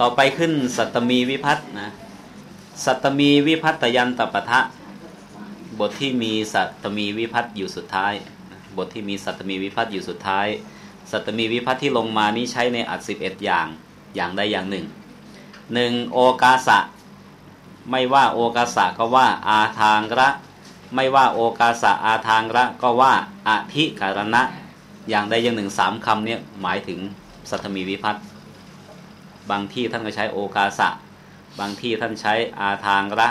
ต่อไปขึ้นสัตมีวิพัฒนะสัตมีวิพัตยันตปะทะ บทที่มีสัตมีวิพัตอยู่สุดท้าย บทที่มีสัตมีวิพัตอยู่สุดท้าย สัตมีวิพัตที่ลงมานี้ใช้ในอัดสิบเอ็ดอย่างอย่างใดอย่างหนึ่งหนึ่งโอกาสะ ไม่ว่าโอกาสะก็ว่าอาทางระไม่ว่าโอกาสะอาทางระก็ว่าอธิการณะ อย่างใดอย่างหนึ่งสามคำเนี้หมายถึงสัตมีวิพัต บางที่ท่านก็ใช้โอกาสะ บางที่ท่านใช้อาทางระ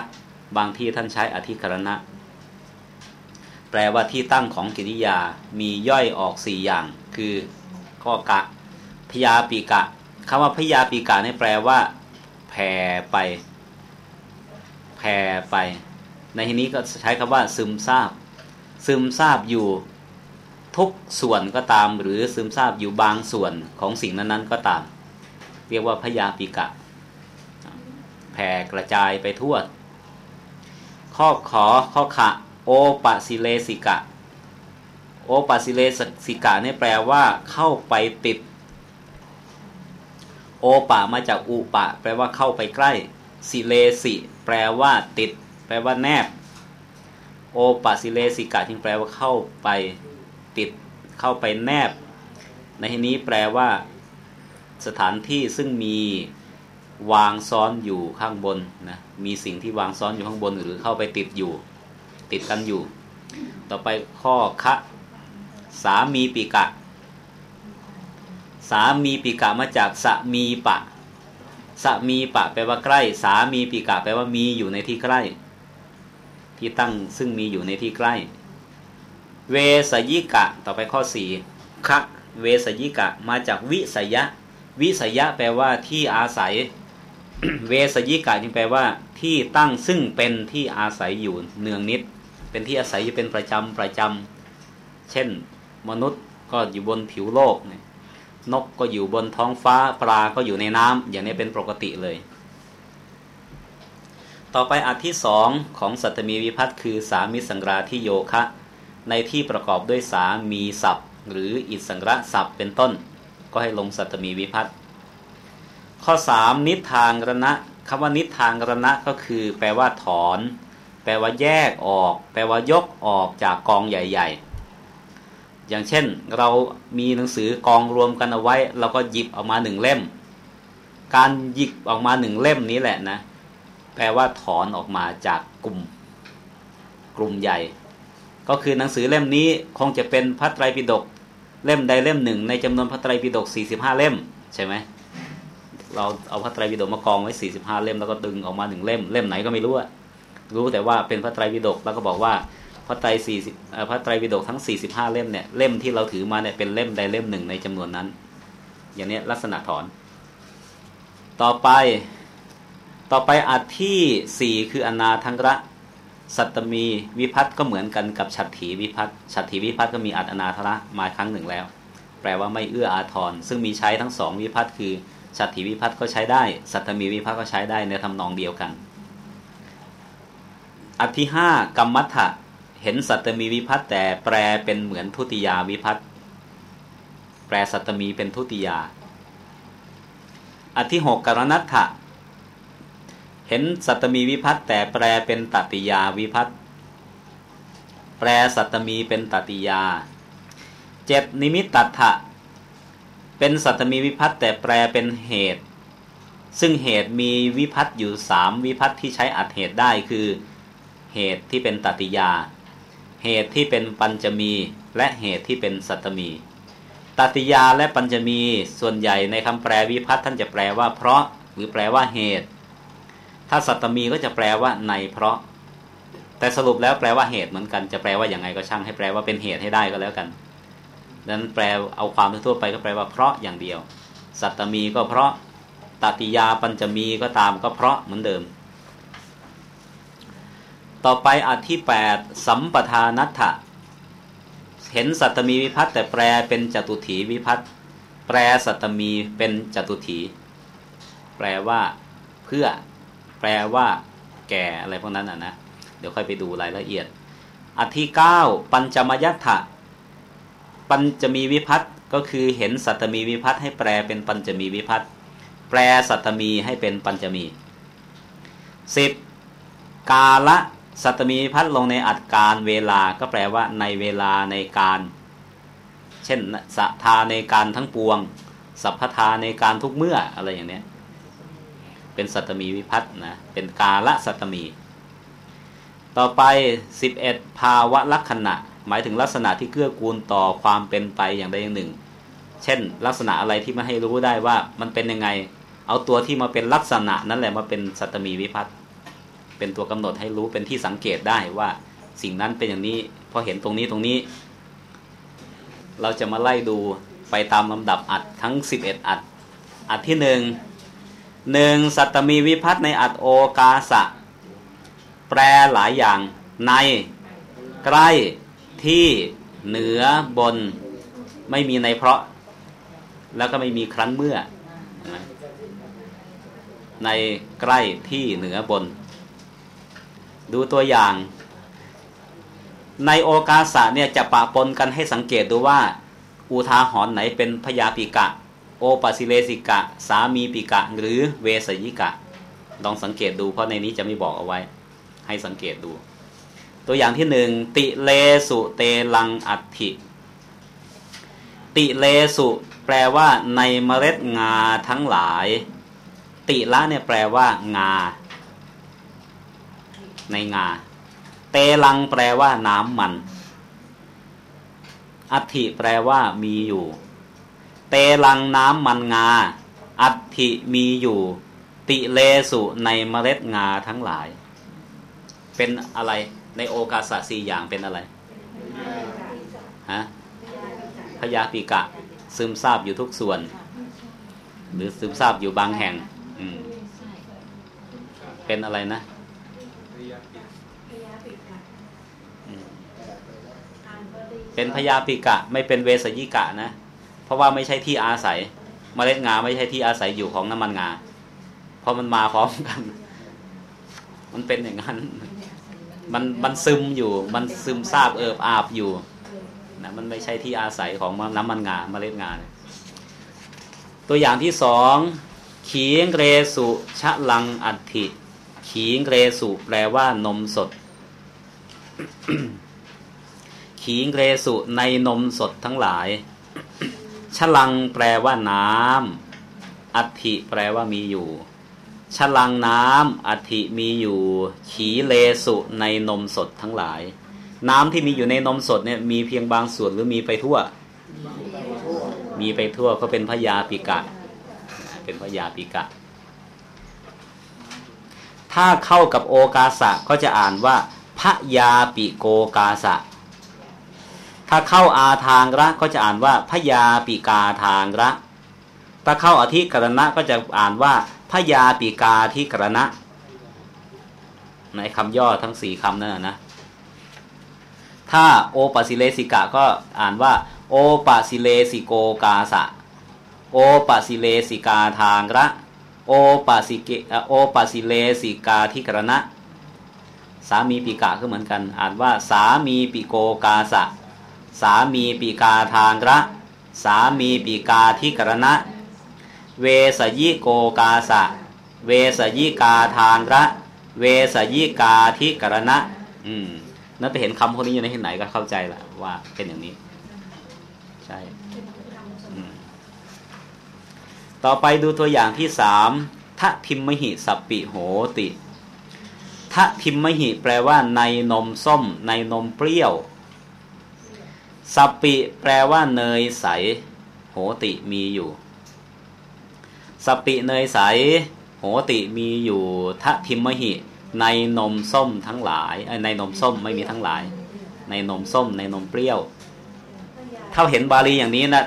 บางที่ท่านใช้อธิการณะ แปลว่าที่ตั้งของกิริยามีย่อยออกสี่อย่าง คือข้อกะพยาปีกะคำว่าพยาปีกะนี่แปลว่า แผ่ไป แผ่ไป ในที่นี้ก็ใช้คำว่า ซึมซาบ ซึมซาบอยู่ทุกส่วนก็ตาม หรือซึมซาบอยู่บางส่วนของสิ่งนั้นๆก็ตาม เรียกว่าพยาปีกะแผ่กระจายไปทั่ว ข้อขอข้อขะ โอปะสิเลสิกะ โอปะสิเลสิกะนี่แปลว่าเข้าไปติด โอปะมาจากอุปะ แปลว่าเข้าไปใกล้ สิเลสิ แปลว่าติด แปลว่าแนบ โอปะสิเลสิกะจึงแปลว่าเข้าไปติด เข้าไปแนบ ในที่นี้แปลว่า สถานที่ซึ่งมีวางซ้อนอยู่ข้างบนนะมีสิ่งที่วางซ้อนอยู่ข้างบนหรือเข้าไปติดอยู่ ติดกันอยู่ ต่อไปข้อคะสามีปีกะ สามีปีกะมาจากสามีปะสามีปะแปลว่าใกล้ สามีปีกะแปลว่ามีอยู่ในที่ใกล้ ที่ตั้งซึ่งมีอยู่ในที่ใกล้ เวสยิกะ ต่อไปข้อสี่คะเวสยิกะมาจากวิสยะ วิสยะแปลว่าที่อาศัย เวสยิกะจึงแปลว่า ที่ตั้งซึ่งเป็นที่อาศัยอยู่เนืองนิด เป็นที่อาศัยอยู่เป็นประจำประจำเช่น มนุษย์ก็อยู่บนผิวโลกนกก็อยู่บนท้องฟ้าปลาก็อยู่ในน้ำอย่างนี้เป็นปกติเลย ต่อไปอันที่สองของสัตมีวิพัตคือสามิสังราที่โยคะ ในที่ประกอบด้วยสามีศัพท์ หรืออิสังระศัพท์เป็นต้น ก็ให้ลงสัตมีวิพัตข้อ 3 นิทางรณะคำว่านิทางรณะก็คือ แปลว่าถอน แปลว่าแยกออก แปลว่ายกออกจากกองใหญ่ ๆ อย่างเช่น เรามีหนังสือกองรวมกันเอาไว้เราก็หยิบออกมาหนึ่งเล่ม การหยิบออกมาหนึ่งเล่มนี้แหละนะ แปลว่าถอนออกมาจากกลุ่ม กลุ่มใหญ่ ก็คือหนังสือเล่มนี้คงจะเป็นพระไตรปิฎก เล่มใดเล่มหนึ่ง ในจำนวนพระไตรปิฎก45เล่ม ใช่ไหมเราเอาพระไตรปิฎกมากองไว้45เล่มแล้วก็ดึงออกมาหนึ่งเล่มเล่มไหนก็ไม่รู้อะรู้แต่ว่าเป็นพระไตรปิฎกแล้วก็บอกว่าพระไตร40พระไตรปิฎกทั้ง45เล่มเนี่ยเล่มที่เราถือมาเนี่ยเป็นเล่มใดเล่มหนึ่งในจำนวนนั้น อย่างนี้ลักษณะถอน ต่อไป ต่อไปอัดที่4คืออนาทังระ สัตตมีวิพัตก็เหมือนกันกับฉัตรถีวิพัตฉัตรถีวิพัตก็มีอัดอนาทระมาครั้งหนึ่งแล้ว แปลว่าไม่เอื้ออาทรซึ่งมีใช้ทั้งสองวิพัตคือสัตถิวิพัฒน์ก็ใช้ได้ สัตมีวิพัฒน์ก็ใช้ได้ในทำนองเดียวกัน อันที่ห้ากรรมัฏฐะเห็นสัตมีวิพัฒน์แต่แปลเป็นเหมือนทุติยาวิพัฒน์แปลสัตมีเป็นทุติยาอันที่หกกรณัฏฐะ ห็นสัตมีวิพัฒน์แต่แปลเป็นตติยาวิพัฒน์แปลสัตมีเป็นตติยา เจ็ดนิมิตตัถะเป็นสัตมีวิพัตแต่แปลเป็นเหตุ ซึ่งเหตุมีวิพัตอยู่สามวิพัตที่ใช้อัดเหตุได้คือ เหตุที่เป็นตติยา เหตุที่เป็นปัญจมีและเหตุที่เป็นสัตมีตติยาและปัญจมีส่วนใหญ่ในคำแปลวิพัตท่านจะแปลว่าเพราะหรือแปลว่าเหตุ ถ้าสัตตมีก็จะแปลว่าในเพราะ แต่สรุปแล้วแปลว่าเหตุเหมือนกัน จะแปลว่าอย่างไงก็ช่างให้แปลว่าเป็นเหตุให้ได้ก็แล้วกันดังนั้นแปลเอาความทั่วไปก็แปลว่าเพราะอย่างเดียว สัตตมีก็เพราะตติยาปัญจมีก็ตามก็เพราะเหมือนเดิม ต่อไปอันที่ 8 สัมปทานัตถะเห็นสัตตมีวิพัตแต่แปลเป็นจตุถีวิพัตแปลสัตตมีเป็นจตุถี แปลว่า เพื่อ แปลว่า แก่อะไรพวกนั้นอะนะเดี๋ยวค่อยไปดูรายละเอียด อันที่9ปัญจมยัตถะปัญจะมีวิพัตก็คือเห็นสัตมีวิพัตให้แปลเป็นปัญจะมีวิพัตแปลสัตตมีให้เป็นปัญจมีสิบกาละสัตมีวิพัดลงในอัดการเวลาก็แปลว่า ในเวลาในการ เช่นสัทธาในการทั้งปวง สัพพทาในการทุกเมื่ออะไรอย่างนี้ เป็นสัตมีวิพัฒนะ เป็นกาละสัตมี ต่อไป 11 ภาวะลักษณะ หมายถึงลักษณะที่เกื้อกูลต่อความเป็นไปอย่างใดอย่างหนึ่ง เช่น ลักษณะอะไรที่มาให้รู้ได้ว่ามันเป็นยังไง เอาตัวที่มาเป็นลักษณะนั่นแหละมาเป็นสัตมีวิพัฒน์เป็นตัวกำหนดให้รู้เป็นที่สังเกตได้ว่าสิ่งนั้นเป็นอย่างนี้พอเห็นตรงนี้ตรงนี้ เราจะมาไล่ดูไปตามลำดับอัดทั้ง 11 อัดอัดที่หนึ่ง หนึ่งสัตมีวิพัฒน์ในอัดโอกาสะ แปลหลายอย่างใน ใกล้ที่เหนือบน ไม่มีในเพราะ แล้วก็ไม่มีครั้นเมื่อ ในใกล้ที่เหนือบน ดูตัวอย่าง ในโอกาสะเนี่ยจะปะปนกันให้สังเกตดูว่า อุทาหรณ์ไหนเป็นพยาปิกะ โอปัสิเลสิกะ สามีปิกะ หรือเวสยิกะ ลองสังเกตดูเพราะในนี้จะไม่บอกเอาไว้ ให้สังเกตดู ตัวอย่างที่หนึ่งติเลสุเตลังอัติติเลสุแปลว่าในเมล็ดงาทั้งหลาย ติละเนี่ยแปลว่า งา ในงา เตลังแปลว่าน้ำมัน อัฐิแปลว่ามีอยู่ เตลังน้ำมันงา อัฐิมีอยู่ ติเลสุในเมล็ดงาทั้งหลาย เป็นอะไรในโอกาสสี่อย่างเป็นอะไรฮะพยาปิกะ ซึมซาบอยู่ทุกส่วน หรือซึมซาบอยู่บางแห่งเป็นอะไรนะเป็นพยาปิกะ ไม่เป็นเวสยิกะนะเพ ราะว่าไม่ใช่ที่อาศัยมเมล็ดงาไม่ใช่ที่อาศัยอยู่ของน้ำมันงา เพราะมันมาพร้อมกัน มันเป็นอย่างนั้น มันมันซึมอยู่ มันซึมซาบเอิบอาบอยู่นะมันไม่ใช่ที่อาศัยของน้ำมันงาเมล็ดงา ตัวอย่างที่สองขีงเรสุชะลังอัติขีงเรสุแปลว่านมสดขีงเรสุในนมสดทั้งหลาย ฉลังแปลว่าน้ำอัฐิแปลว่ามีอยู่ฉลังน้ำอัฐิมีอยู่ ขีเลสุในนมสดทั้งหลาย น้ำที่มีอยู่ในนมสดเนี่ยมีเพียงบางส่วนหรือมีไปทั่ว มีไปทั่วก็เป็นพยาปิกะ เป็นพยาปิกะ ถ้าเข้ากับโอกาสะก็จะอ่านว่าพยาปิโกกาสะ ถ้าเข้าอาทางระก็จะอ่านว่าพยาปิกาทางระ ถ้าเข้าอธิกรณะก็จะอ่านว่าพยาปิกาที่กรณะ ในคำย่อทั้งสี่คำนั่นนะ ถ้าโอปัสิเลสิกะก็อ่านว่า โอปัสิเลสิโกกาสะ โอปัสิเลสิกาทางระ โอปัสิเกโอปัสิเลสิกาที่กรณะ สามีปิกะก็เหมือนกัน อ่านว่า สามีปิโกกาสะ สามีปีกาทางระ สามีปีกาที่กรณะ เวสยิโกกาสะ เวสยิกาทางระ เวสยิกาที่กรณะ อืมนั่นไปเห็นคำพวกนี้อยู่ในที่ไหนก็เข้าใจละว่าเป็นอย่างนี้ ใช่ต่อไปดูตัวอย่างที่สามทะทิมมหิสัปปิโหติทะทิมมหิแปลว่าในนมส้ม ในนมเปรี้ยว สัปปิแปลว่าเนยใส โหติมีอยู่ สัปปิเนยใส โหติมีอยู่ทะทิมหิ ในนมส้มทั้งหลายในนมส้มไม่มีทั้งหลาย ในนมส้ม ในนมเปรี้ยว ถ้าเห็นบาลีอย่างนี้นะ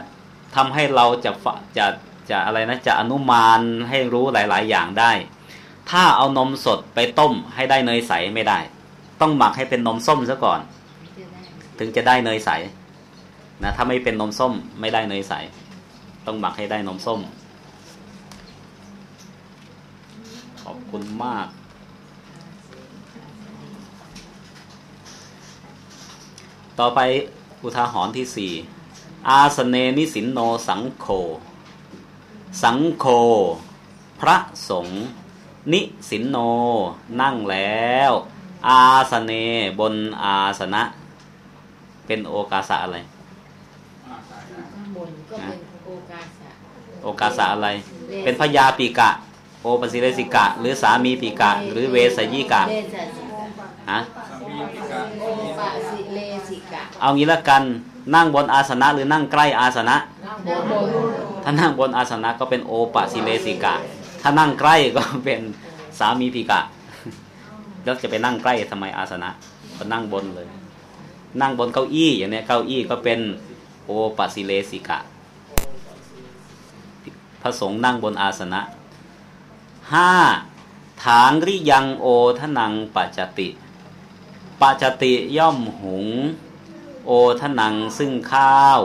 ทำให้เราจะจะจะอะไรนะจะอนุมานให้รู้หลาย ๆ อย่างได้ ถ้าเอานมสดไปต้มให้ได้เนยใสไม่ได้ ต้องหมักให้เป็นนมส้มซะก่อน ถึงจะได้เนยใส นะถ้าไม่เป็นนมส้มไม่ได้เนยใส ต้องหมักให้ได้นมส้ม ขอบคุณมาก ต่อไปอุทาหรณ์ที่สี่อาสเนนิสินโนสังโฆสังโฆพระสงฆ์นิสินโน นั่งแล้ว อาสเนบนอาสนะ เป็นโอกาสะอะไร ก็เป็นโอกาสะโอกาสะอะไร เป็นพยาปีกะ โอปสิเลสิกะ หรือสามีปีกะ หรือเวสยิกะเลสสิกะฮะโอปะสิเลสิกะ เอางี้ละกันนั่งบนอาสนะหรือนั่งใกล้อาสนะบนบนถ้านั่งบนอาสนะก็เป็นโอปสิเลสิกะ ถ้านั่งใกล้ก็เป็นสามีปีกะ แล้วจะไปนั่งใกล้ทำไมอาสนะก็นั่งบนเลย นั่งบนเก้าอี้อย่างเนี้ยเก้าอี้ก็เป็นโอปสิเลสิกะพ ระสงฆ์นั่งบนอาสนะห้าถางริยังโอทนังปัจจติปัจจติย่อมหุง โอทนังซึ่งข้าว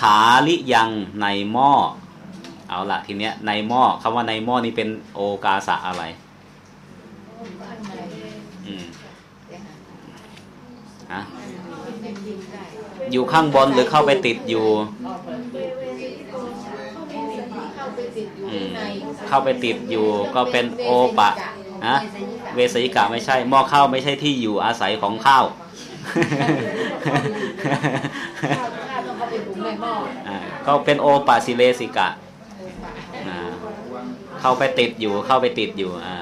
ถาลิยังในหม้อเอาละทีเนี้ยในหม้อคำว่าในหม้อนี่เป็นโอกาสะอะไรอืมฮะอยู่ข้างบนหรือเข้าไปติดอยู่ ติดอยู่อืมในเข้าไปติดอยู่ก็เป็นโอปะฮะเวสยิกะไม่ใช่หม้อข้าวไม่ใช่ที่อยู่อาศัยของข้าวข้าวข้าวต้องเข้าไปถุงในหม้ออ่าก็เป็นโอปะสิเลสิกะอ่าเข้าไปติดอยู่เข้าไปติดอยู่อ่า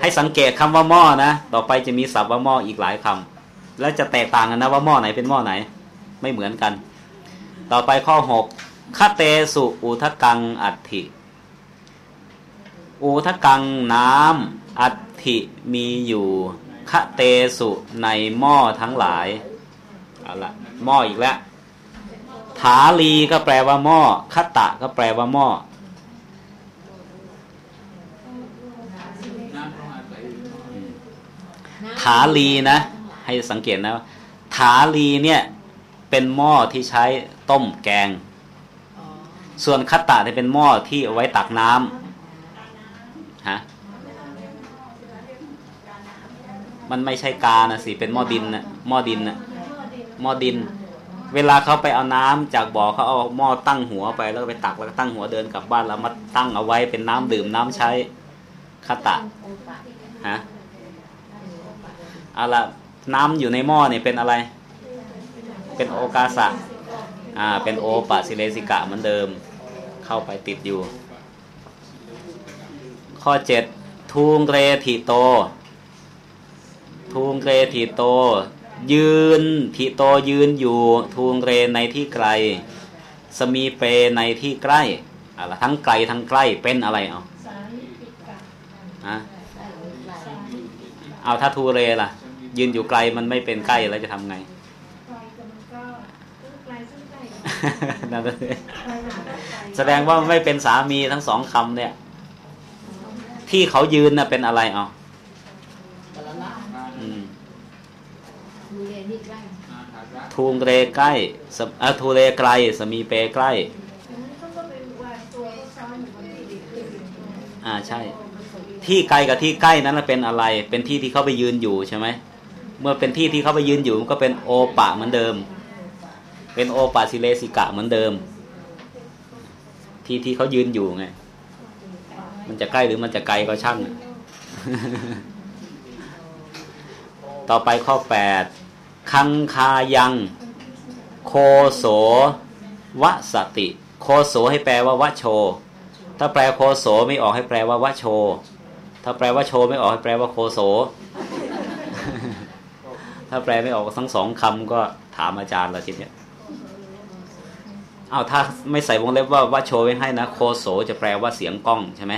ให้สังเกตคำว่าหม้อนะ ต่อไปจะมีศัพท์ว่าหม้ออีกหลายคำ แล้วจะแตกต่างกันนะว่าหม้อไหนเป็นหม้อไหน ไม่เหมือนกัน ต่อไปข้อหกคเตสุอุทกังอัตถิ อุทกังน้ำอัตถิมีอยู่คเตสุในหม้อทั้งหลายเอาละหม้ออีกแล้วถาลีก็แปลว่าหม้อคตะก็แปลว่าหม้อถาลีนะ ให้สังเกตนะถาลีเนี่ยเป็นหม้อที่ใช้ต้มแกง ส่วนคัตตะเนี่ยเป็นหม้อที่เอาไว้ตักน้ำฮะมันไม่ใช่กานะสิเป็นหม้อดินนะหม้อดินนะหม้อดิน เวลาเขาไปเอาน้ำจากบ่อเขาเอาหม้อตั้งหัวไปแล้วก็ไปตักแล้วก็ตั้งหัวเดินกลับบ้านแล้วมาตั้งเอาไว้เป็นน้ำดื่มน้ำใช้คัตตะโอปะฮะเอาละ น้ำอยู่ในหม้อเนี่ยเป็นอะไร เป็นโอกาสะอ่าเป็นโอปะสิเลสิกะเหมือนเดิม เข้าไปติดอยู่ ข้อเจ็ดทูงเรทิโต ทูงเรทิโต ยืนทิโตยืนอยู่ ทูงเรในที่ไกล สมีเปในที่ใกล้อะละทั้งไกลทั้งใกล้เป็นอะไรเอาฮะเอาถ้าทูเรล่ะ ยืนอยู่ไกลมันไม่เป็นใกล้แล้วจะทำไงนั่นเลยแสดงว่าไม่เป็นสามีทั้งสองคำเนี่ย ที่เขายืนน่ะเป็นอะไรเอาอืมดูเรนี่ใกล้ทูงเรใกล้สมอะทูเรไกล สมีเปใกล้ อ่าใช่ ที่ไกลกับที่ใกล้นั้นนะเป็นอะไร เป็นที่ที่เขาไปยืนอยู่ใช่ไหม เมื่อเป็นที่ที่เขาไปยืนอยู่มันก็เป็นโอปะเหมือนเดิม เป็นโอปาสิเลสิกะเหมือนเดิม ที่ที่เขายืนอยู่ไง มันจะใกล้หรือมันจะไกลก็ช่าง ต่อไปข้อแปดคังคายัง โคโสวสติ โคโสให้แปลว่าวะโช ถ้าแปลโคโสไม่ออกให้แปลว่าวะโช ถ้าแปลว่าโชไม่ออกให้แปลว่าโคโส ถ้าแปลไม่ออกทั้งสองคำก็ถามอาจารย์ละทีเนี้ยเอาถ้าไม่ใส่วงเล็บว่าว่าโชไว้ให้นะโคโสจะแปลว่าเสียงกล้องใช่ไหม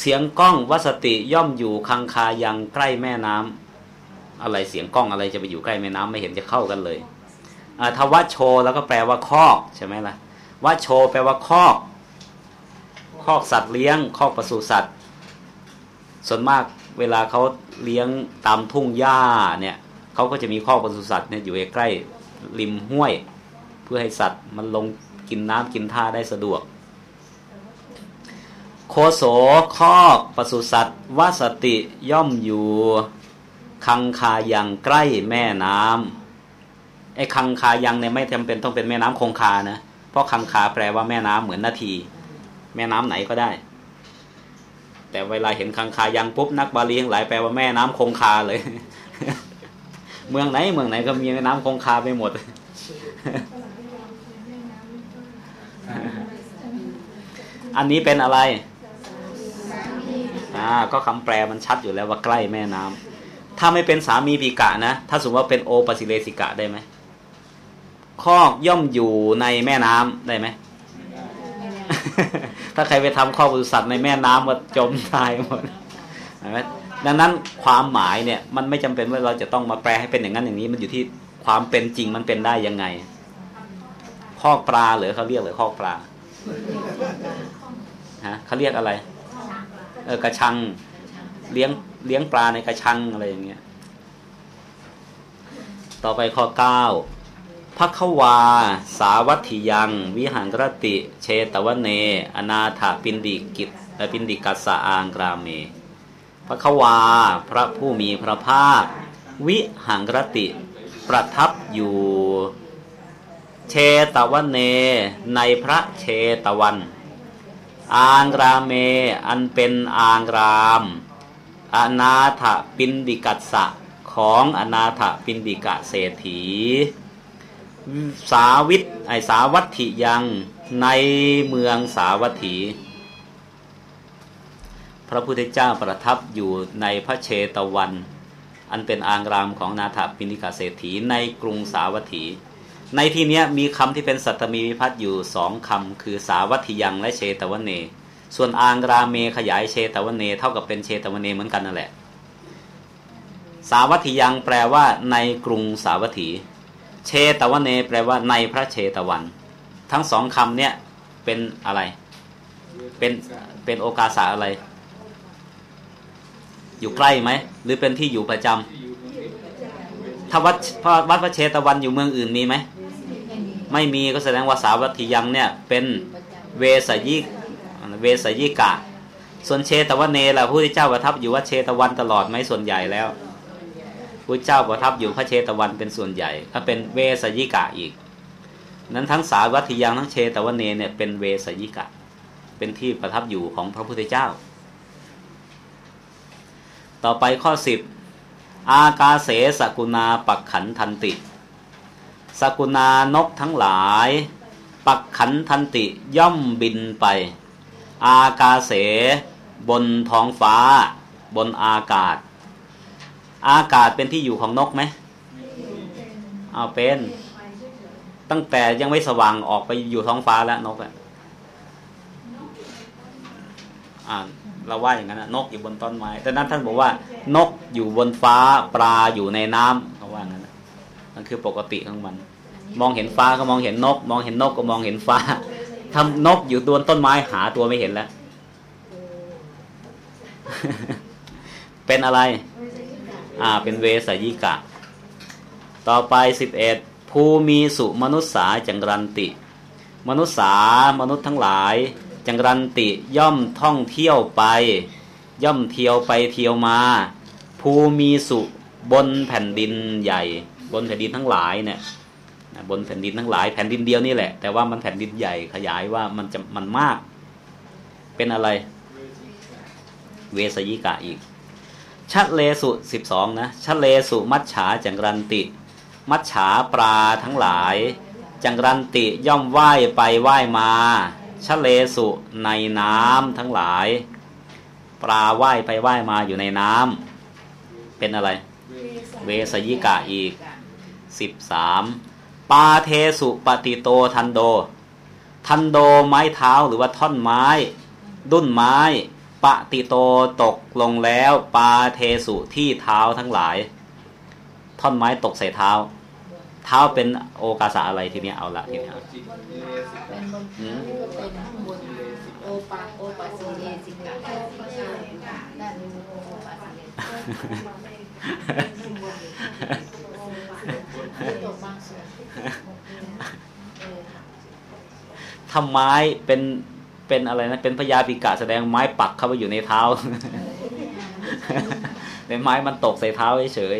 เสียงกล้องวสติย่อมอยู่คังคายังใกล้แม่น้ำอะไรเสียงกล้องอะไรจะไปอยู่ใกล้แม่น้ำไม่เห็นจะเข้ากันเลยอาถ้าวัดโชแล้วก็แปลว่าคอกใช่ไหมล่ะวัดโชแปลว่าคอก คอกสัตว์เลี้ยง คอกปศุสัตว์ ส่วนมาก เวลาเขาเลี้ยงตามทุ่งหญ้าเนี่ยเขาก็จะมีคอปศุสัตว์เนี่ยอยู่ใกล้ริมห้วย เพื่อให้สัตว์มันลงกินน้ำกินท่าได้สะดวก โคโสคอกปศุสัตว์วสติย่อมอยู่คังคายังใกล้แม่น้อ้คังคายังเนี่ยไม่จำเป็นต้องเป็นแม่น้ำคงคานะเพราะคังคาแปลว่าแม่น้ำเหมือนนาที แม่น้ำไหนก็ได้ แต่เวลาเห็นคังคายังปุ๊บนักบาลีทั้งหลายแปลว่าแม่น้ำคงคาเลย เมืองไหนเมืองไหนก็มีแม่น้ำคงคาไปหมด อันนี้เป็นอะไรอ่าก็คำแปลมันชัดอยู่แล้วว่าใกล้แม่น้ำถ้าไม่เป็นสามีปีกะนะ ถ้าสมมติว่าเป็นโอปสิเลสิกะได้ไหมคอย่อมอยู่ในแม่น้ำได้ไหม ถ้าใครไปทำข้อบริษัทในแม่น้ำก็จมตายหมดเห็นไหมดังนั้นความหมายเนี่ย มันไม่จำเป็นว่าเราจะต้องมาแปลให้เป็นอย่างนั้นอย่างนี้ มันอยู่ที่ความเป็นจริงมันเป็นได้ยังไงคอกปลาหรือเขาเรียกหรือคอกปลาฮะเขาเรียกอะไร เออกระชัง เลี้ยงเลี้ยงปลาในกระชังอะไรอย่างเงี้ย ต่อไปข้อเก้า พักวา สาวัตถิยัง วิหังรติ เชตวเน อนาถปินดิกิตปินดิกัสสะอางกราเมพักวา พระผู้มีพระภาค วิหะระติ ประทับอยู่ เชตวเน ในพระเชตวัน อารามเม อันเป็นอางราม อนาถปิณฑิกัสสะของอนาถบิณฑิกะเศรษฐี สาวิตไอสาวัตถิยังในเมืองสาวัตถี พระพุทธเจ้าประทับอยู่ในพระเชตวัน อันเป็นอางรามของนาถปินิกะเศรษฐีในกรุงสาวัตถี ในที่นี้มีคำที่เป็นสัตมีวิพัฒอยู่สองคำคือสาวัตถิยังและเชตวเน ส่วนอางราเมขยายเชตวเนเท่ากับเป็นเชตวเนเหมือนกันนั่นแหละ สาวัตถิยังแปลว่าในกรุงสาวัตถี เชตวันเน แปลว่าในพระเชตวัน ทั้งสองคำเนี่ยเป็นอะไร เป็นเป็นโอกาสาอะไร อยู่ใกล้ไหม หรือเป็นที่อยู่ประจำถ้าวัดวัดพระเชตวันอยู่เมืองอื่นมีไหม ไม่มีก็แสดงว่าสาวัตถิยังเนี่ย เป็นเวสยิกเวสยิกะ ส่วนเชตวันเนล่ะพระพุทธเจ้าประทับอยู่วัดเชตวันตลอดไหมส่วนใหญ่แล้ว พระเจ้าประทับอยู่พระเชตวันเป็นส่วนใหญ่ถ้าเป็นเวสยิกะอีก นั้นทั้งสาวัตถิยังทั้งเชตวันเนเนี่ยเป็นเวสยิกะ เป็นที่ประทับอยู่ของพระพุทธเจ้า ต่อไปข้อสิบอากาเสสกุณาปักขันทันติ สกุณานกทั้งหลาย ปักขันทันติย่อมบินไป อากาเสบนท้องฟ้า บนอากาศ อากาศเป็นที่อยู่ของนกไหมเอาเป็น ตั้งแต่ยังไม่สว่างออกไปอยู่ท้องฟ้าแล้วนกอะอ่าเราว่าอย่างนั้นนะนกอยู่บนต้นไม้แต่นั้นท่านบอกว่า นกอยู่บนฟ้าปลาอยู่ในน้ำเขาว่างั้นนะนั่นคือปกติของมัน มองเห็นฟ้าก็มองเห็นนก มองเห็นนกก็มองเห็นฟ้าทำนกอยู่บนต้นไม้หาตัวไม่เห็นแล้ว เป็นอะไร อ่าเป็นเวสายิกะ ต่อไปสิบเอ็ดภูมีสุมนุษสาจังรันติ มนุษสามนุษย์ทั้งหลาย จังรันติย่อมท่องเที่ยวไป ย่อมเที่ยวไปเที่ยวมา ภูมีสุบนแผ่นดินใหญ่ บนแผ่นดินทั้งหลายเนี่ยบนแผ่นดินทั้งหลายแผ่นดินเดียวนี่แหละ แต่ว่ามันแผ่นดินใหญ่ขยายว่ามันจะมันมาก เป็นอะไร เวสยิกะอีก ชัดเลสุสิบสองนะชัดเลสุมัจฉาจังรันติ มัจฉาปลาทั้งหลาย จังรันติย่อมว่ายไปว่ายมาชะเลสุในน้ำทั้งหลาย ปลาว่ายไปว่ายมาอยู่ในน้ำเป็นอะไร เวสยิกะอีกสิบสามปาเทสุปฏิโตทันโด ทันโดไม้เท้าหรือว่าท่อนไม้ ดุ้นไม้ ปฏิโตตกลงแล้ว ปาเทสุที่เท้าทั้งหลาย ท่อนไม้ตกใส่เท้า เท้าเป็นโอกาสะอะไรทีนี้เอาละทีนี้เป็นบนนี่ก็เป็นข้างบนโอปาโอปาสิเลสิกะด้านนี้โอปาสิเลตกบางส่วนทำไม้เป็น เป็นอะไรนะเป็นพยาปิกะแสดงไม้ปักเข้าไปอยู่ในเท้าแต่ไม้มันตกใส่เท้าเฉย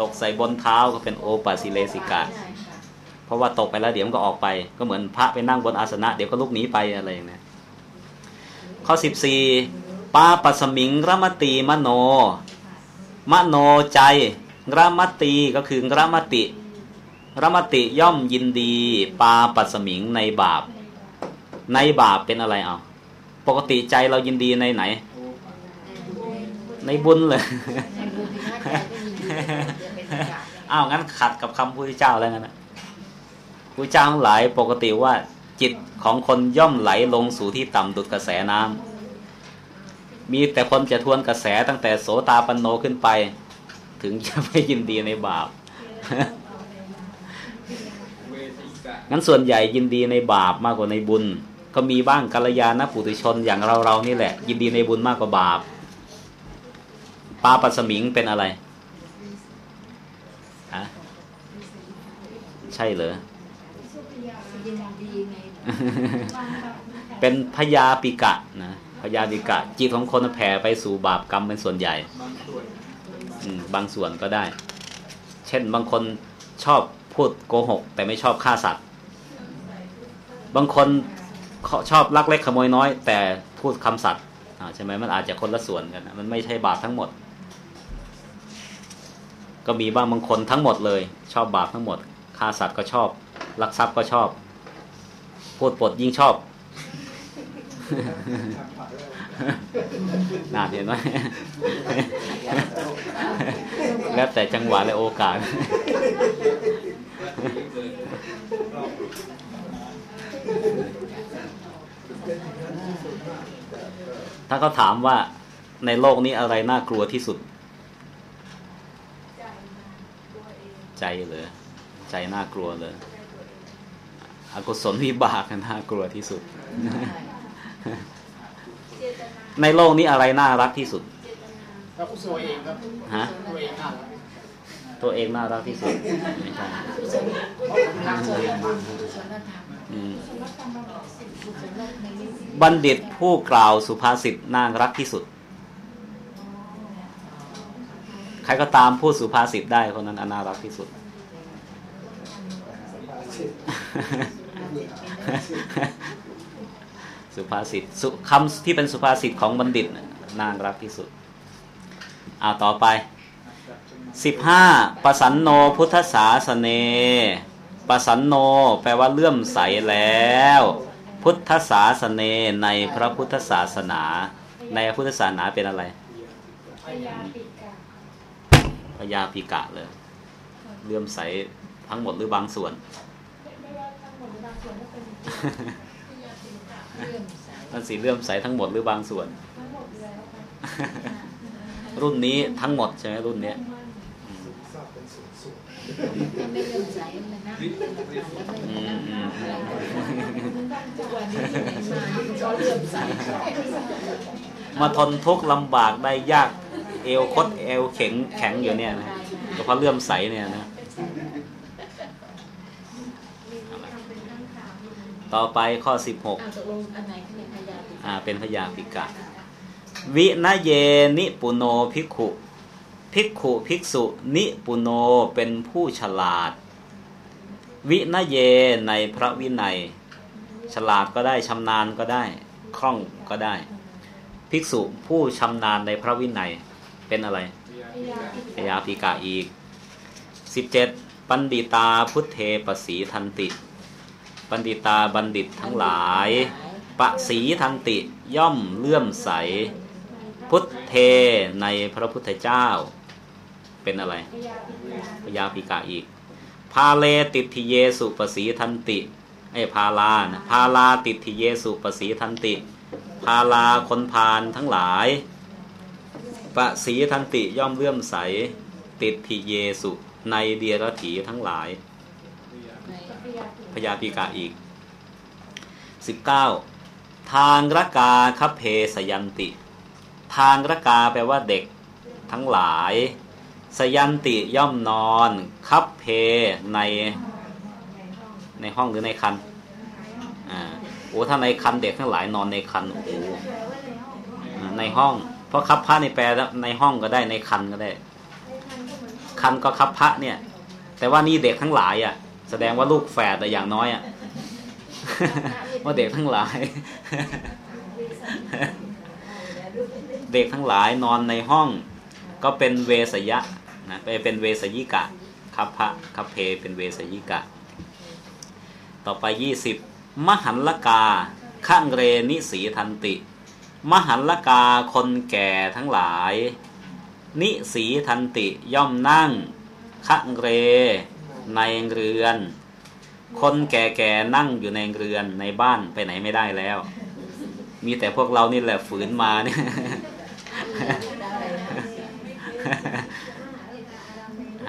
ตกใส่บนเท้าก็เป็นโอปัสิเลสิกะใช่ค่ะเพราะว่าตกไปแล้วเดี๋ยวมันก็ออกไป ก็เหมือนพระไปนั่งบนอาสนะ เดี๋ยวก็ลุกหนีไปอะไรอย่างนี้ข้อสิบสี่ปาปัสมิงรมตีมโน มโนใจรมตีก็คือรมติรมติย่อมยินดี ปาปัสมิงในบาป ในบาปเป็นอะไรเอาปกติใจเรายินดีในไหน ในบุญเลยในบุญที่น่าใจก็ยินดีจะเป็นกาอ้าวงั้นขัดกับคำพุทธเจ้าแล้วงั้นนะพุทธเจ้าทั้งหลายปกติว่าจิตของคนย่อมไหลลงสู่ที่ต่ำดุดกระแสน้ำมีแต่คนจะทวนกระแสตั้งแต่โสตาปันโนขึ้นไป ถึงจะไม่ยินดีในบาปงั้นส่วนใหญ่ยินดีในบาปมากกว่าในบุญ ก็มีบ้างกัลยาณปุถุชนอย่างเราเราๆนี่แหละ ยินดีในบุญมากกว่าบาปปาปัสมิงเป็นอะไรฮะใช่เหรอยินดีไงเป็นพยาปิกะนะพยาปิกะ จิตของคนแผ่ไปสู่บาปกรรมเป็นส่วนใหญ่อืมบางส่วนก็ได้ เช่นบางคนชอบพูดโกหก แต่ไม่ชอบฆ่าสัตว์ บางคน ชอบลักเล็กขโมยน้อย แต่พูดคำสัตว์ใช่ไหมมันอาจจะคนละส่วนกันมันไม่ใช่บาปทั้งหมด ก็มีบ้างบางคนทั้งหมดเลย ชอบบาปทั้งหมดฆ่าสัตว์ก็ชอบลักทรัพย์ก็ชอบ พูดปดยิ่งชอบน่าเห็นไหมแล้วแต่จังหวะและโอกาส ถ้าเขาถามว่าในโลกนี้อะไรน่ากลัวที่สุด ใจเหรอใจน่ากลัวเลยอกุศลวิบากน่ากลัวที่สุด ในโลกนี้อะไรน่ารักที่สุดแล้วกุศลเองครับฮะตัวเองครับตัวเองน่ารักที่สุดไม่ใช่กุศล บัณฑิตผู้กล่าวสุภาษิตน่ารักที่สุด ใครก็ตามพูดสุภาษิตได้คนนั้นน่ารักที่สุด สุภาษิตคำที่เป็นสุภาษิตของบัณฑิตน่ารักที่สุดเอาต่อไปสิบห้าปสันโนพุทธศาสเน ปสันโน แปลว่าเลื่อมใสแล้ว พุทธศาสเนในพระพุทธศาสนา ในพระพุทธศาสนาเป็นอะไรพยาปิกะเลยเลื่อมใสทั้งหมดหรือบางส่วนเรื่องใสนั่นสิเลื่อมใสทั้งหมดหรือบางส่วน รุ่นนี้ทั้งหมดใช่ไหมรุ่นเนี้ย ไม่เรื่องใสมันนั่งแล้วไม่อืมอืมอืมทุกวันนี้มานี่ก็เรื่องใสมาทนทุกข์ลำบากได้ยากเอวคดเอวแข็งแข็งอยู่เนี่ยนะก็เพราะเลื่อมใสเนี่ยนะต่อไปข้อ 16เอาตกลงอันไหนที่เป็นพยาเป็นพยาปิกะ วินเยนิปุโนภิกขุ ภิกขุภิกษุ นิปุโนเป็นผู้ฉลาด วินะเยในพระวินัย ฉลาดก็ได้ชำนาญก็ได้ คล่องก็ได้ ภิกษุผู้ชำนาญในพระวินัยเป็นอะไรพยาปิกะอีก 17. ปันดิตาพุทเทปสีทันติ ปันดิตาบัณฑิตทั้งหลาย ปะสีทันติย่อมเลื่อมใส พุทเทในพระพุทธเจ้า เป็นอะไรพยาปิกะอีก พาเลติทิเยสุปสีทันติไอ้พาลานะพาลาติทิเยสุปสีทันติ พาลาคนพาลทั้งหลายปะสีทันติย่อมเลื่อมใส ติทิเยสุในเดียรถีทั้งหลายพยาปิกะอีก 19. ทางรกาคเพสยันติ ทางรกาแปลว่าเด็กทั้งหลาย สยันติย่อมนอน คับเพในในห้องหรือในคันอ่าโอ้ถ้าในคันเด็กทั้งหลายนอนในคันโอ้โหในห้อง เพราะคับผ้าในแปลในห้องก็ได้ในคันก็ได้ คันก็คับพระเนี่ย แต่ว่านี่เด็กทั้งหลายอะ แสดงว่าลูกแฝดแต่อย่างน้อยอะว่าเด็กทั้งหลาย เด็กทั้งหลายนอนในห้อง ก็เป็นเวสยะ นะไปเป็นเวสยิกะคับพะคับเพเป็นเวสยิกะ ต่อไปยี่สิบมหันลกาข้างเรนิสีทันติ มหันลกาคนแก่ทั้งหลาย นิสีทันติย่อมนั่งข้างเรในเรือน คนแก่ๆนั่งอยู่ในเรือนในบ้านไปไหนไม่ได้แล้ว มีแต่พวกเรานี่แหละฝืนมาเนี่ย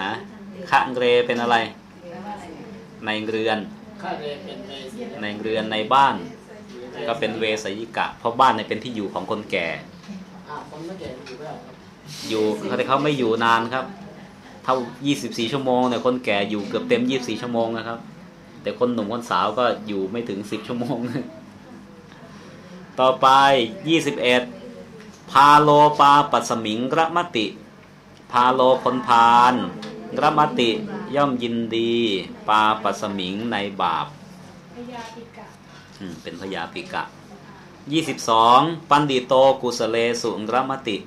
ฮะข้างเรเป็นอะไร ในเรือนข้าเรียนเป็นเมสในเรือนในบ้าน ก็เป็นเวสยิกะ เพราะบ้านเนี่ยเป็นที่อยู่ของคนแก่อ่าคนไม่แก่อยู่แล้วครับอยู่แต่เขาไม่อยู่นานครับเท่า24 ชั่วโมงเนี่ยคนแก่อยู่เกือบเต็ม 24 ชั่วโมงนะครับ แต่คนหนุ่มคนสาวก็อยู่ไม่ถึง 10 ชั่วโมง ต่อไป 21 พาโลปาปัสมิงกระมติ พาโลคนพานกระมติย่อมยินดี ปาปัสมิงในบาปพยาติกะอืมเป็นพยาปิกะ22ปันดิโตกุสเลสุงรมติ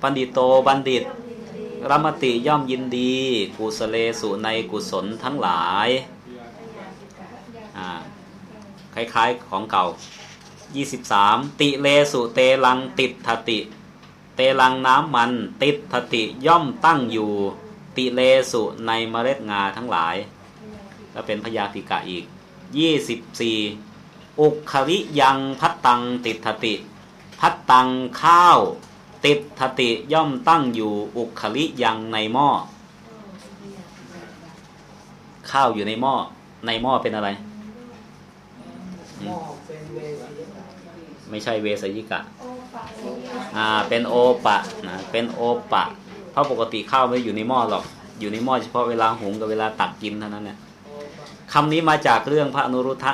ปันดิโตบัณฑิตรมติย่อมยินดี กุสเลสุในกุศลทั้งหลายอ่าคล้ายๆของเก่า 23 ติเลสุเตลังติดทติ เตลังน้ำมันติดทติย่อมตั้งอยู่ ติเลสุในเมล็ดงาทั้งหลายก็เป็นพยาธิกะอีก 24 อุคริยังพัตตังติดทติ พัตตังข้าว ติดทติย่อมตั้งอยู่ อุคริยังในหม้อ ข้าวอยู่ในหม้อในหม้อเป็นอะไรหม้อเป็นเวสี ไม่ใช่เวสยิกะโอปะสิยาอ่าเป็นโอปะนะเป็นโอปะเพราะปกติข้าวไม่ได้อยู่ในหม้อหรอกอยู่ในหม้อเฉพาะเวลาหุงกับเวลาตักกินเท่านั้นเนี่ยโอ้ปะคำนี้มาจากเรื่องพระอนุรุทธะ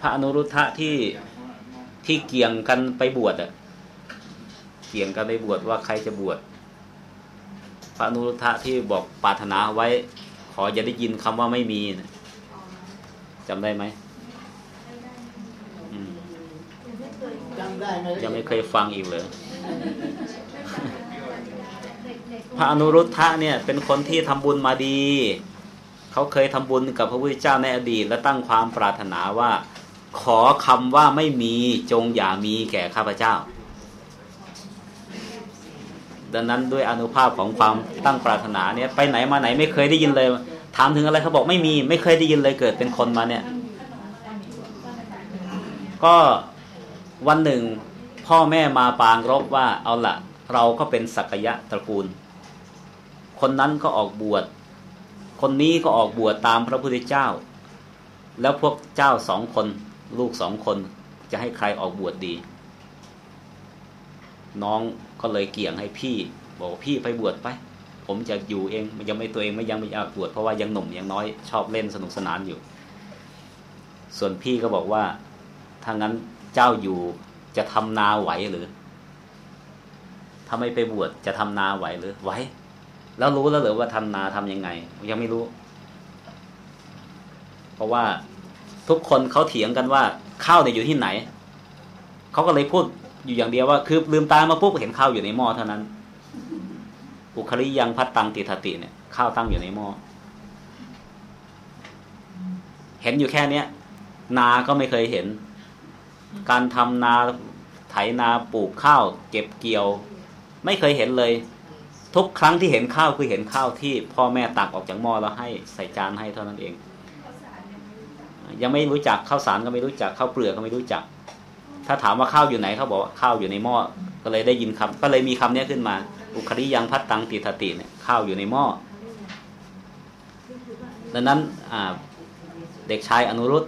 พระอนุรุทธะที่ที่เกี่ยงกันไปบวชอะเกี่ยงกันไปบวชว่าใครจะบวชพระอนุรุทธะที่บอกปรารถนาไว้ ขออย่าได้ยินคำว่าไม่มีนะ จำได้ไหมอืมจำได้ไหมยังไม่เคยฟังอีกเลยพระอนุรุทธะเนี่ยเป็นคนที่ทำบุญมาดี เขาเคยทำบุญกับพระพุทธเจ้าในอดีต และตั้งความปรารถนาว่า ขอคำว่าไม่มีจงอย่ามีแก่ข้าพเจ้า ดังนั้นด้วยอนุภาพของความตั้งปรารถนาเนี่ยไปไหนมาไหนไม่เคยได้ยินเลย ถามถึงอะไรเขาบอกไม่มี ไม่เคยได้ยินเลยเกิดเป็นคนมาเนี่ย ก็วันหนึ่ง พ่อแม่มาปางรบว่าเอาละเราก็เป็นสักยะตระกูล คนนั้นก็ออกบวช คนนี้ก็ออกบวชตามพระพุทธเจ้า แล้วพวกเจ้าสองคน ลูกสองคนจะให้ใครออกบวชดีน้องก็เลยเกี่ยงให้พี่ บอกว่าพี่ไปบวชไป ผมจะอยู่เองยังไม่ตัวเองไม่ยังไม่อยากบวชเพราะว่ายังหนุ่มยังน้อยชอบเล่นสนุกสนานอยู่ ส่วนพี่ก็บอกว่าถ้างั้นเจ้าอยู่จะทำนาไหวหรือถ้าไม่ไปบวชจะทำนาไหวหรือไหวแล้วรู้แล้วหรือว่าทำนาทำยังไง ยังไม่รู้ เพราะว่าทุกคนเขาเถียงกันว่าข้าวเนี่ยอยู่ที่ไหนเขาก็เลยพูดอยู่อย่างเดียวว่า คือลืมตามาปุ๊บเห็นข้าวอยู่ในหม้อเท่านั้น อุคริยังพัดตังติทติเนี่ยข้าวตั้งอยู่ในหม้อเห็นอยู่แค่เนี้ย นาก็ไม่เคยเห็น การทำนาไถนาปลูกข้าว เก็บเกี่ยว ไม่เคยเห็นเลย ทุกครั้งที่เห็นข้าวคือเห็นข้าวที่พ่อแม่ตักออกจากหม้อแล้วให้ใส่จานให้เท่านั้นเอง ยังไม่รู้จักข้าวสารก็ไม่รู้จักข้าวเปลือกก็ไม่รู้จัก ถ้าถามว่าข้าวอยู่ไหนเขาบอกว่าข้าวอยู่ในหม้อก็เลยได้ยินคำก็เลยมีคำนี้ขึ้นมา อุคริยังพัดตังติทติเนี่ยข้าวอยู่ในหม้อดังนั้นเด็กชายอนุรุต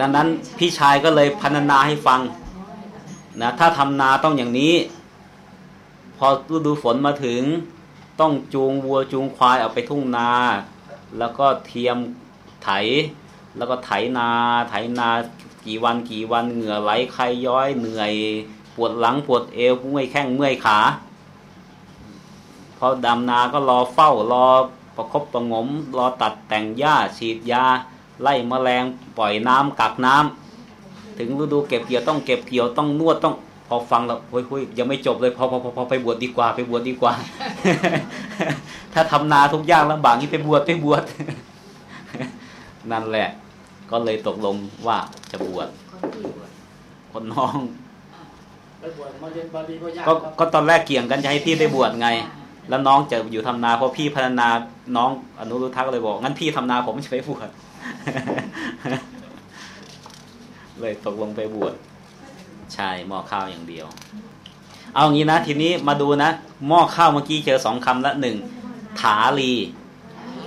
ดังนั้นพี่ชายก็เลยพรรณนาให้ฟังนะถ้าทำนาต้องอย่างนี้ พอฤดูฝนมาถึง ต้องจูงวัวจูงควายออกไปทุ่งนา แล้วก็เทียมไถ แล้วก็ไถนา ไถนากี่วันกี่วันเหงื่อไหลใครย้อยเหนื่อย ปวดหลังปวดเอวเมื่อยแข้งเมื่อยขาพอดำนาก็รอเฝ้ารอประคบประงม รอตัดแต่งหญ้าฉีดยา ไล่มแมลงปล่อยน้ำกักน้ำถึงฤดูเก็บเกี่ยวต้องเก็บเกี่ยวต้องนวดต้องพอฟังแล้วเฮ้ยยังไม่จบเลยพอพอพอพอไปบวชดีกว่า ไปบวชดีกว่า ถ้าทำนาทุกอย่างลำบากนี่ไปบวชไปบวชนั่นแหละ ก็เลยตกลงว่าจะบวชคนที่บวชคนน้อง ไปบวชมาเรียนบาลีก็ยากก็ครับก็ตอนแรกเกี่ยงกันจะให้พี่ได้บวชไง แล้วน้องจะอยู่ทำนาเพราะพี่พัฒนาน้องอนุรุทธะก็เลยบอกงั้นพี่ทำนาผมจะไปบวชเลยตกลงไปบวชใช่หม้อข้าวอย่างเดียว เอางี้นะทีนี้มาดูนะหม้อข้าวเมื่อกี้เจอสองคำละหนึ่งถาลี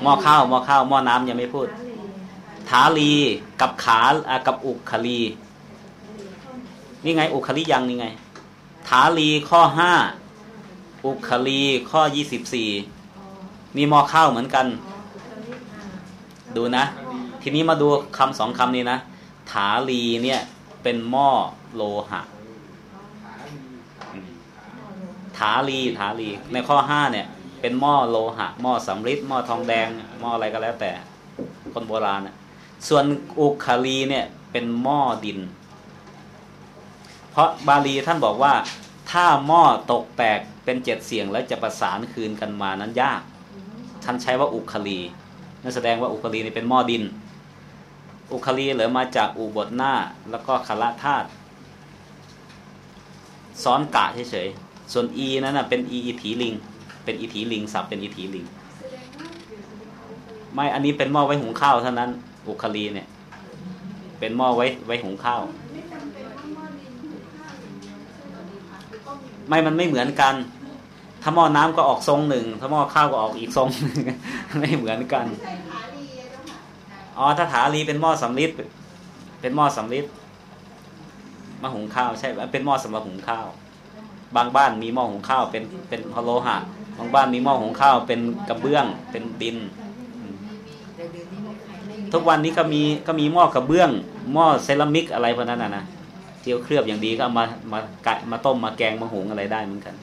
หม้อข้าวหม้อข้าวหม้อน้ำยังไม่พูด ถาลีกับขาอะกับอุคลีนี่ไง อุคลิยังนี่ไง ถาลีข้อห้าอุคลีข้อยี่สิบสี่มีมอข้าวเหมือนกัน ดูนะ ทีนี้มาดูคำสองคำนี้นะ ถาลีเนี่ยเป็นหม้อโลหะ ถาลีถาลีในข้อห้าเนี่ย เป็นหม้อโลหะหม้อสำริดหม้อทองแดงหม้ออะไรก็แล้วแต่ คนโบราณนะส่วนอุคลีเนี่ยเป็นหม้อดิน ราะบาลีท่านบอกว่า ถ้าหม้อตกแตกเป็นเจ็ดเสียงแล้วจะประสานคืนกันมานั้นยาก ท่านใช้ว่าอุคลีนั่นแสดงว่าอุคลีนี่เป็นหม้อดิน อุคลีเหลือมาจากอุบทหน้าแล้วก็คละธาตุซ้อนกะเฉยๆ ส่วนอีนั้นนะเป็นอีอีถีลิง เป็นอีถีลิงสับเป็นอีถีลิง ไม่ อันนี้เป็นหม้อไว้หุงข้าวเท่านั้น อุคลีเนี่ย เป็นหม้อไว้ไว้หุงข้าว ไม่มันไม่เหมือนกัน ถ้าหม้อน้ำก็ออกทรงหนึ่งถ้าหม้อข้าวก็ออกอีกทรงหนึ่งไม่เหมือนกันอ๋อถ้าถาลีเป็นหม้อสำลิดเป็นหม้อสำลิดมาหุงข้าวใช่เป็นหม้อสำหรับหุงข้าว บางบ้านมีหม้อหุงข้าวเป็นเป็นพโลหะบางบ้านมีหม้อหุงข้าวเป็นกระเบื้องเป็นดินแต่เดี๋ยวนี้ไม่ขายไม่ทุกวันนี้ก็มีก็มีหม้อกระเบื้องหม้อเซรามิกอะไรพวกนั้นนะนะ จียวเคลือบอย่างดีก็เอามามากะมาต้มมาแกงมาหุงอะไรได้เหมือนกัน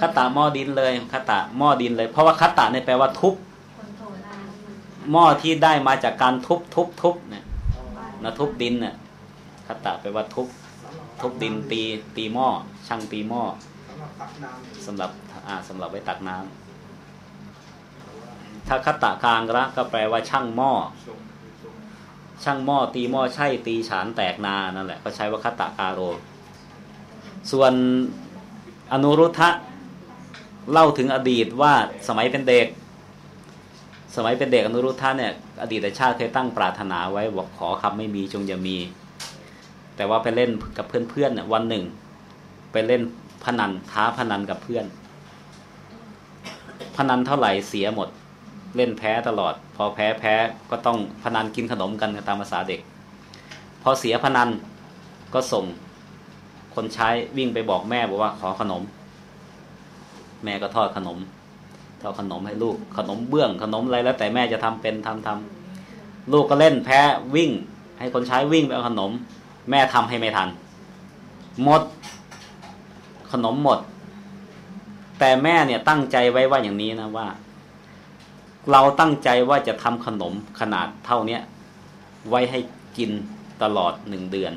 คาตาหม้อดินเลยคาตาหม้อดินเลย เพราะว่าคาตาเนี่ยแปลว่าทุบหม้อที่ได้มาจากการทุบทุบทุบเนี่ยนะทุบดินเนี่ยคาตาแปลว่าทุบทุบดินตีตีหม้อช่างตีหม้อสำหรับตักน้ำหรับอ่าสำหรับไว้ตักน้ำถ้าคตะกลางระก็แปลว่าช่างหม้อ ช่างหม้อตีหม้อใช่ตีฉานแตกนานั่นแหละ ก็ใช้ว่าคตะกาโร ส่วนอนุรุทธะเล่าถึงอดีตว่าสมัยเป็นเด็ก สมัยเป็นเด็กอนุรุทธะเนี่ยอดีตชาติเคยตั้งปรารถนาไว้บอกขอคำไม่มีจงอย่ามี แต่ว่าไปเล่นกับเพื่อนๆเนี่ยวันหนึ่ง ไปเล่นพนันท้าพนันกับเพื่อน พนันเท่าไหร่เสียหมด เล่นแพ้ตลอด พอแพ้แพ้ก็ต้องพนันกินขนมกันตามภาษาเด็ก พอเสียพนันก็ส่งคนใช้วิ่งไปบอกแม่บอกว่าขอขนม แม่ก็ทอดขนมทอดขนมให้ลูกขนมเบื้องขนมอะไรแล้วแต่แม่จะทำเป็นทำทำลูกก็เล่นแพ้วิ่ง ให้คนใช้วิ่งไปเอาขนม แม่ทำให้ไม่ทันหมดขนมหมด แต่แม่เนี่ยตั้งใจไว้ว่าอย่างนี้นะว่า เราตั้งใจว่าจะทำขนมขนาดเท่าเนี้ยไว้ให้กินตลอดหนึ่งเดือน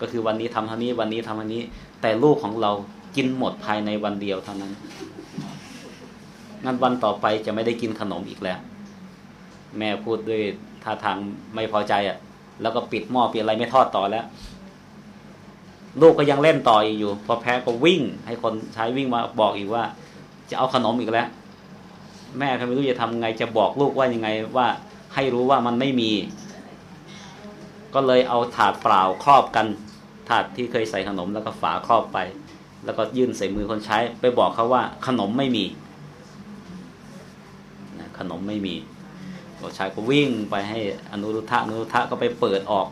ก็คือวันนี้ทำเท่านี้วันนี้ทำเท่านี้ แต่ลูกของเรากินหมดภายในวันเดียวเท่านั้นงั้นวันต่อไปจะไม่ได้กินขนมอีกแล้ว แม่พูดด้วยท่าทางไม่พอใจอะ่ะ แล้วก็ปิดหม้อปิดอะไรไม่ทอดต่อแล้ว ลูกก็ยังเล่นต่ออีกอยู่ พอแพ้ก็วิ่ง ให้คนใช้วิ่งมาบอกอีกว่า จะเอาขนมอีกแล้ว แม่ก็ไม่รู้จะทำไงจะบอกลูกว่ายังไงว่าให้รู้ว่ามันไม่มี ก็เลยเอาถาดเปล่าครอบกัน ถาดที่เคยใส่ขนมแล้วก็ฝาครอบไป แล้วก็ยื่นใส่มือคนใช้ ไปบอกเขาว่า ขนมไม่มีขนมไม่มีคนใช้ก็วิ่งไปให้อนุรุทธะอนุรุทธะก็ไปเปิดออก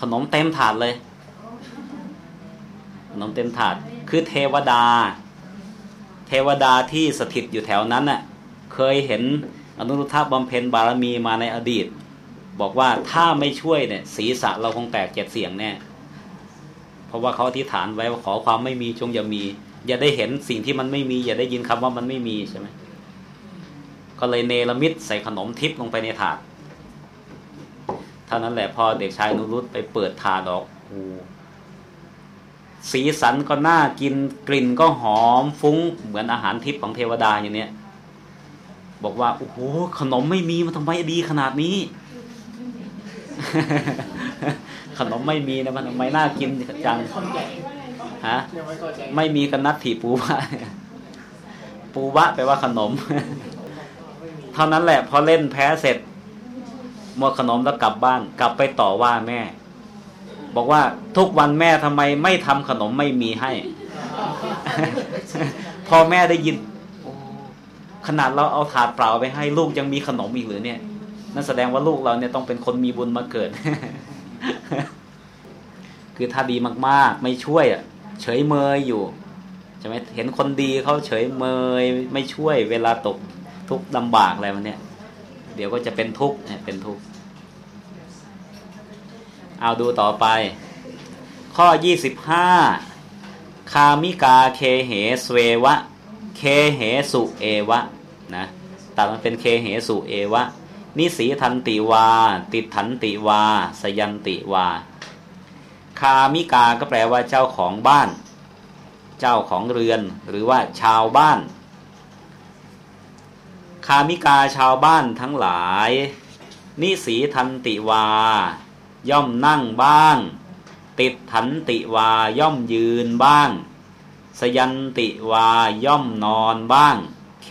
ขนมเต็มถาดเลย ขนมเต็มถาด คือเทวดา เทวดาที่สถิตอยู่แถวนั้นน่ะ เคยเห็นอนุรุทธะบำเพ็ญบารมีมาในอดีต บอกว่าถ้าไม่ช่วยเนี่ย ศีรษะเราคงแตกเจ็ดเสียงแน่เพราะว่าเขาอธิษฐานไว้ว่าขอความไม่มีจงอย่ามี อย่าได้เห็นสิ่งที่มันไม่มี อย่าได้ยินคำว่ามันไม่มีใช่ไหมก็เลยเนรมิตใส่ขนมทิพย์ลงไปในถาดเท่านั้นแหละพอเด็กชายนุรุตไปเปิดถาดออกโอ้สีสันก็น่ากินกลิ่นก็หอมฟุ้งเหมือนอาหารทิพย์ของเทวดาอย่างเนี้ย บอกว่าโอ้โหขนมไม่มีมันทำไมดีขนาดนี้ ขนมไม่มีนะมันทำไมน่ากินจังฮะไม่มีกันนัดถีปูวะปูวะแปลว่าขนม เท่านั้นแหละพอเล่นแพ้เสร็จหมดขนมแล้วกลับบ้าน กลับไปต่อว่าแม่ บอกว่าทุกวันแม่ทำไมไม่ทำขนมไม่มีให้ พอแม่ได้ยิน ขนาดเราเอาถาดเปล่าไปให้ลูกยังมีขนมอีกหรือเนี่ย นั่นแสดงว่าลูกเราเนี่ยต้องเป็นคนมีบุญมาเกิด คือถ้าดีมากๆ ไม่ช่วยอะ เฉยเมยอยู่ใช่ไหมเห็นคนดีเขาเฉยเมยไม่ช่วย เวลาตกทุกข์ลำบากอะไรมันเนี่ย เดี๋ยวก็จะเป็นทุกข์เนี่ยเป็นทุกข์เอาดูต่อไป ข้อ25คามิกาเคเหสเววะ เคเหสุเอวะ นะตัดมันเป็นเคเหสุเอวะ นิสีทันติวา ติดถันติวา สยันติวา คามิกาก็แปลว่าเจ้าของบ้าน เจ้าของเรือน หรือว่าชาวบ้าน คามิกาชาวบ้านทั้งหลาย นิสีทันติวา ย่อมนั่งบ้าง ติดถันติวาย่อมยืนบ้าง สยันติวาย่อมนอนบ้าง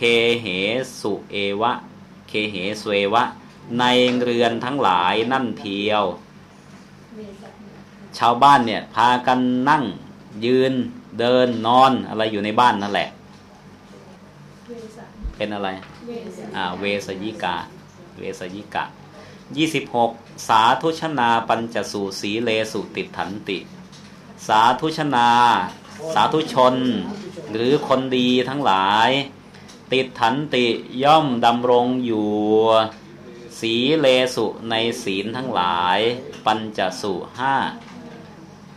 เคเหสุเอวะ เคเหสเววะ ในเรือนทั้งหลายนั่นเทียว ชาวบ้านเนี่ย พากันนั่ง ยืนเดินนอนอะไรอยู่ในบ้านนั่นแหละเวสันเป็นอะไรเวสันอ่า เวสยิกา เวสยิกะยี่สิบหกสาธุชนาปัญจสูสีเลสุติดถันติ สาธุชนา สาธุชน หรือคนดีทั้งหลาย ติดถันติย่อมดำรงอยู่ สีเลสุในศีลทั้งหลาย ปัญจสุห้า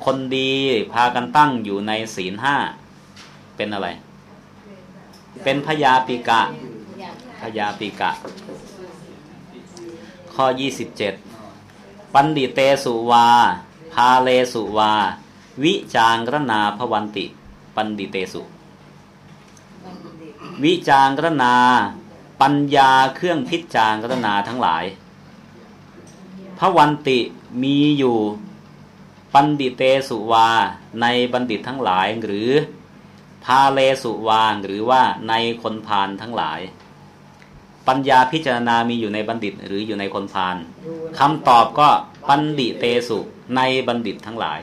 คนดีพากันตั้งอยู่ในศีลห้าเป็นอะไร เป็นพยาปิกะพยาปิกะ ข้อ27ปันดิเตสุวา พาเลสุวา วิจางรนาพวันติ ปันดิเตสุ วิจางรนาปัญญาเครื่องพิจางรนาทั้งหลายพระวันติมีอยู่ปันดิเตสุวา ในบัณฑิตทั้งหลายหรือพาเลสุวาหรือว่าในคนพาลทั้งหลาย ปัญญาพิจารณามีอยู่ในบัณฑิตหรืออยู่ในคนพาลคำตอบก็ปันดิเตสุในบัณฑิตทั้งหลาย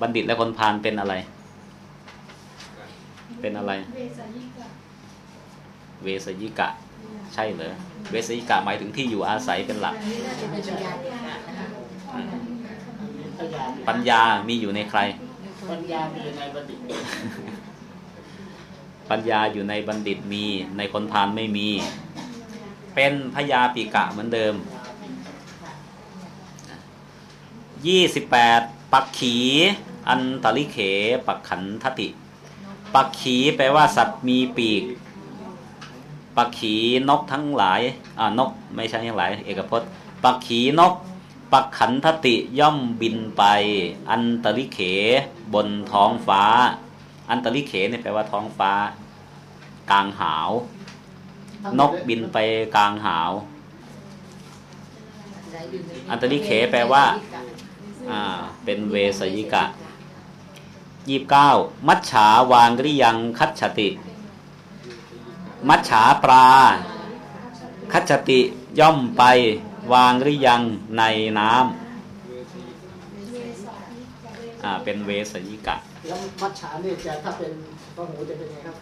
บัณฑิตและคนพาลเป็นอะไร เป็นอะไร เวสยิกะ ใช่เหรอ เวสยิกะหมายถึงที่อยู่อาศัยเป็นหลัก ปัญญามีอยู่ในใคร ปัญญามีในบัณฑิต ปัญญาอยู่ในบัณฑิตมี ในคนพาลไม่มี เป็นพยาปิกะเหมือนเดิม ยี่สิบแปดปักขี อันตลิเข ปักขันทติ ปักขีแปลว่าสัตว์มีปีก ปักขีนกทั้งหลาย อ่านกไม่ใช่ทั้งหลาย เอกพจน์ ปักขีนก ปักขันทติย่อมบินไป อันตลิเข บนท้องฟ้า อันตลิเขเนี่ยแปลว่าท้องฟ้า กลางหาว นกบินไปกลางหาว อันตริเขแปลว่า อ่า เป็นเวสยิกะ ยี่บเก้ามัจฉาวางริยังคัจฉติ มัจฉาปลา คัจฉติย่อมไปวางริยังในน้ำเวสันกับเวอ่าเป็นเวสยิกะแล้วมัจฉาเนี่ยจะถ้าเป็นพระหูจะเป็นไงครับ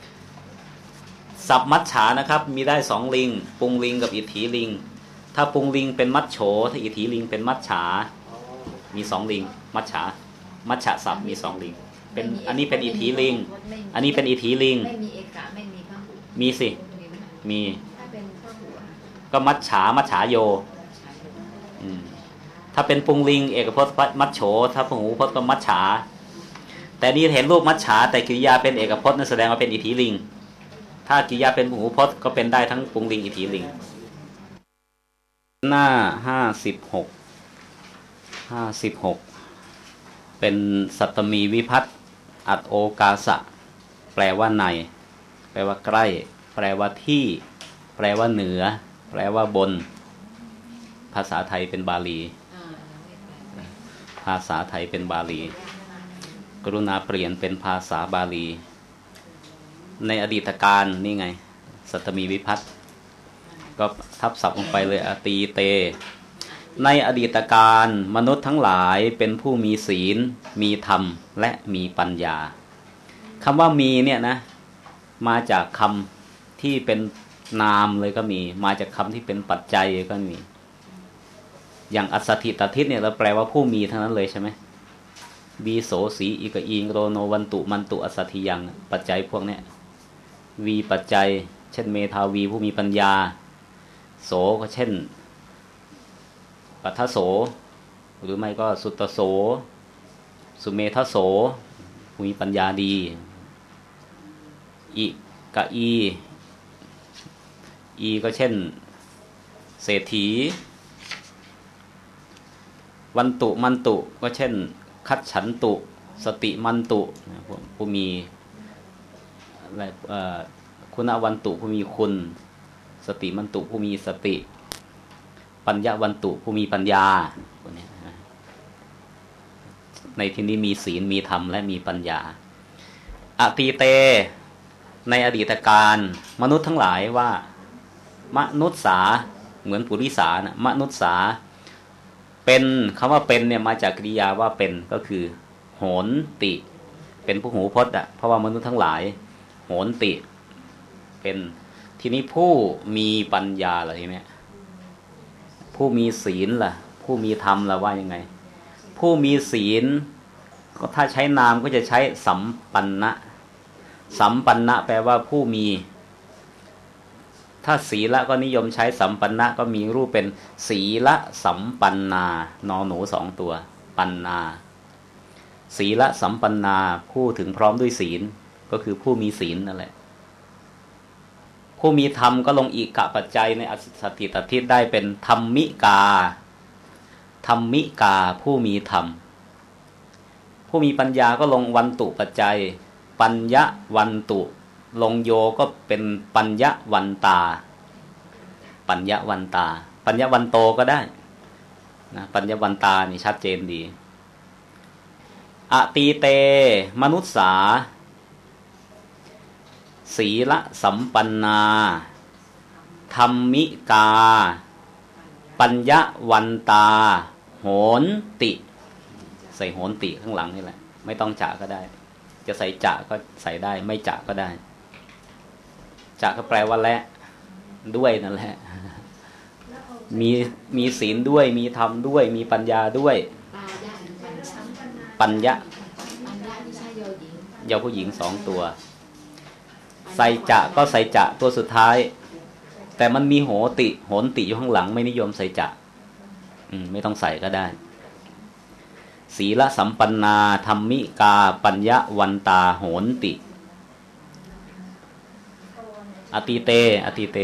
สับมัจฉานะครับ มีได้สองลิงปุงลิงกับอิทธิลิง ถ้าปุงลิงเป็นมัจโฉถ้าอิทธิลิงเป็นมัจฉาอ๋อมีสองลิง มัจฉา มัจฉะสับมีสองลิง เป็นอันนี้เป็นอิทธิลิง อันนี้เป็นอิทธิลิง มีสิ มีก็มัจฉามัจฉาโยถ้าเป็นปุงลิง เอกพจน์มัดโฉถ้าพหูพจน์ก็มัดฉา แต่นี่เห็นรูปมัดฉาแต่กิริยาเป็นเอกพจน์นั่นแสดงว่าเป็นอิทธิลิง ถ้ากิริยาเป็นพหูพจน์ก็เป็นได้ทั้งปุงลิงอิทธิลิง หน้าห้าสิบหกห้าสิบหกเป็นสัตตมีวิพัต อัตโอกาสะ แปลว่าใน แปลว่าใกล้ แปลว่าที่ แปลว่าเหนือ แปลว่าบน ภาษาไทยเป็นบาลี ภาษาไทยเป็นบาลี กรุณาเปลี่ยนเป็นภาษาบาลี ในอดีตการนี่ไง สัตมีวิพัตน์ก็ทับศัพท์ลงไปเลยอตีเต ในอดีตการมนุษย์ทั้งหลายเป็นผู้มีศีล มีธรรม และมีปัญญาคำว่ามีเนี่ยนะ มาจากคำที่เป็นนามเลยก็มี มาจากคำที่เป็นปัจจัยก็มี อย่างอัสสถิตทิศเนี่ยเราแปลว่าผู้มีทั้งนั้นเลยใช่ไหมวีโสสีอีกอีงโรโนวันตุมันตุอสสถิยังปัจจัยพวกเนี้ยวีปัจจัย เช่นเมธาวีผู้มีปัญญา โสก็เช่น ปัทโส หรือไม่ก็สุตโส สุเมทโสผู้มีปัญญาดีอิกะอีอีก็เช่น เศรษฐี วันตุมันตุก็เช่น คัดฉันตุ สติมันตุผู้มีอะไรเอ่อคุณวันตุผู้มีคุณ สติมันตุผู้มีสติ ปัญญาวันตุผู้มีปัญญาพวกนี้ในที่นี้มีศีลมีธรรมและมีปัญญาอตีเต ในอดีตการมนุษย์ทั้งหลายว่ามนุษย์สาเหมือนปุริสานะมนุษย์สา เป็นคำว่าเป็นเนี่ยมาจากกริยาว่าเป็นก็คือโหนติ เป็นผู้หูพจน์อะเพราะว่ามนุษย์ทั้งหลายโหนติ เป็นทีนี้ผู้มีปัญญาอะไรเนี่ย ผู้มีศีลล่ะ ผู้มีธรรมล่ะว่ายังไง ผู้มีศีล ก็ถ้าใช้นามก็จะใช้สัมปันนะสัมปันนะแปลว่าผู้มี ถ้าศีละก็นิยมใช้สัมปันนะก็มีรูปเป็นศีละสัมปันนานอหนูสองตัว ปันนาศีละสัมปันนาผู้ถึงพร้อมด้วยศีล ก็คือผู้มีศีลนั่นแหละ ผู้มีธรรมก็ลงอีกกะปัจจัยในอสติตทิศได้เป็นธรรมิกา ธรรมิกาผู้มีธรรม ผู้มีปัญญาก็ลงวันตุปัจจัย ปัญญวันตุ ลงโยก็เป็นปัญญวันตา ปัญญวันตา ปัญญวันโตก็ได้นะปัญญวันตานี่ชัดเจนดี อตีเต มนุษสา ศีละสัมปันนาธรรมิกา ปัญญวันตา โหนติ ใส่โหนติข้างหลังนี่แหละ ไม่ต้องจะก็ได้ จะใส่จะก็ใส่ได้ ไม่จะก็ได้จะก็แปลว่าและด้วยนั่นแหละ มีมีศีลด้วย มีธรรมด้วย มีปัญญาด้วยปลาย่าปัญญาปัญญะปัญญาที่ใช่โยหญิงเยาผู้หญิงสองตัว ใส่จะก็ใส่จะตัวสุดท้าย แต่มันมีโหติ โหนติอยู่ข้างหลัง ไม่นิยมใส่จะอืม ไม่ต้องใส่ก็ได้ ศีลสัมปันนาธรรมิกา ปัญญวันตาโหนติ อติเต อติเต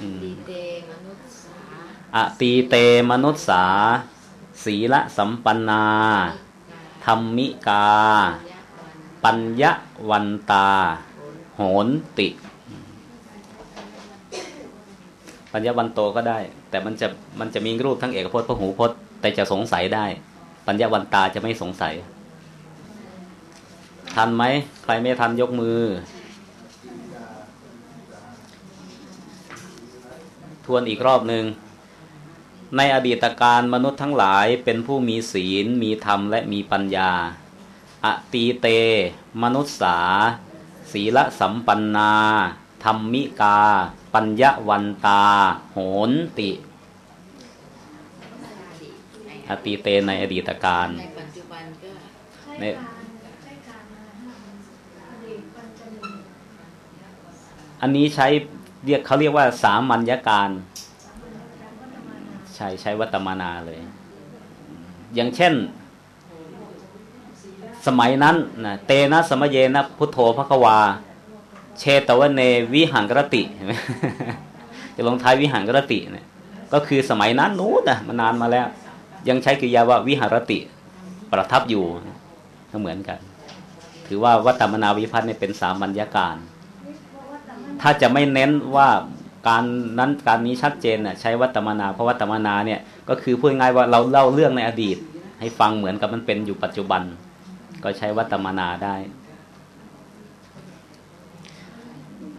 อืมดีเตมนุษย์สาอตีเตมนุษสา ศีลสัมปันนาธรรมิกา ปัญญวันตา โหนติ ปัญญาวันโตก็ได้ แต่มันจะมันจะมีรูปทั้งเอกพจน์พหูพจน์ แต่จะสงสัยได้ ปัญญาวันตาจะไม่สงสัย ทันไหม ใครไม่ทันยกมือ ทวนอีกรอบหนึ่งในอดีตการมนุษย์ทั้งหลายเป็นผู้มีศีล มีธรรมและมีปัญญา อตีเต มนุษสา ศีลสัมปันนา ธรรมิกา ปัญญวันตา โหนติ อตีเตในอดีตการในอันนี้ใช้เรียกเขาเรียกว่าสามัญญาการใช่ใช้วัตมานาเลย อย่างเช่น สมัยนั้นนะเตนะสมเยนะพุทโธพระควา เชตวเนวิหังกรติเห็นไหมจะลงท้ายวิหังกรติเนี่ยก็คือสมัยนั้นนู้นนะมันานมาแล้ว ยังใช้กริยาว่าวิหารติ ประทับอยู่ก็เหมือนกัน ถือว่าวัตมนาวิพัฒน์เนี่ยเป็นสามัญญาการ ถ้าจะไม่เน้นว่าการนั้นการนี้ชัดเจนน่ะใช้วัตมนาเพราะวัตตมนาเนี่ยก็คือพูดง่ายว่าเราเล่าเรื่องในอดีต ให้ฟังเหมือนกับมันเป็นอยู่ปัจจุบัน ก็ใช้วัตมนาได้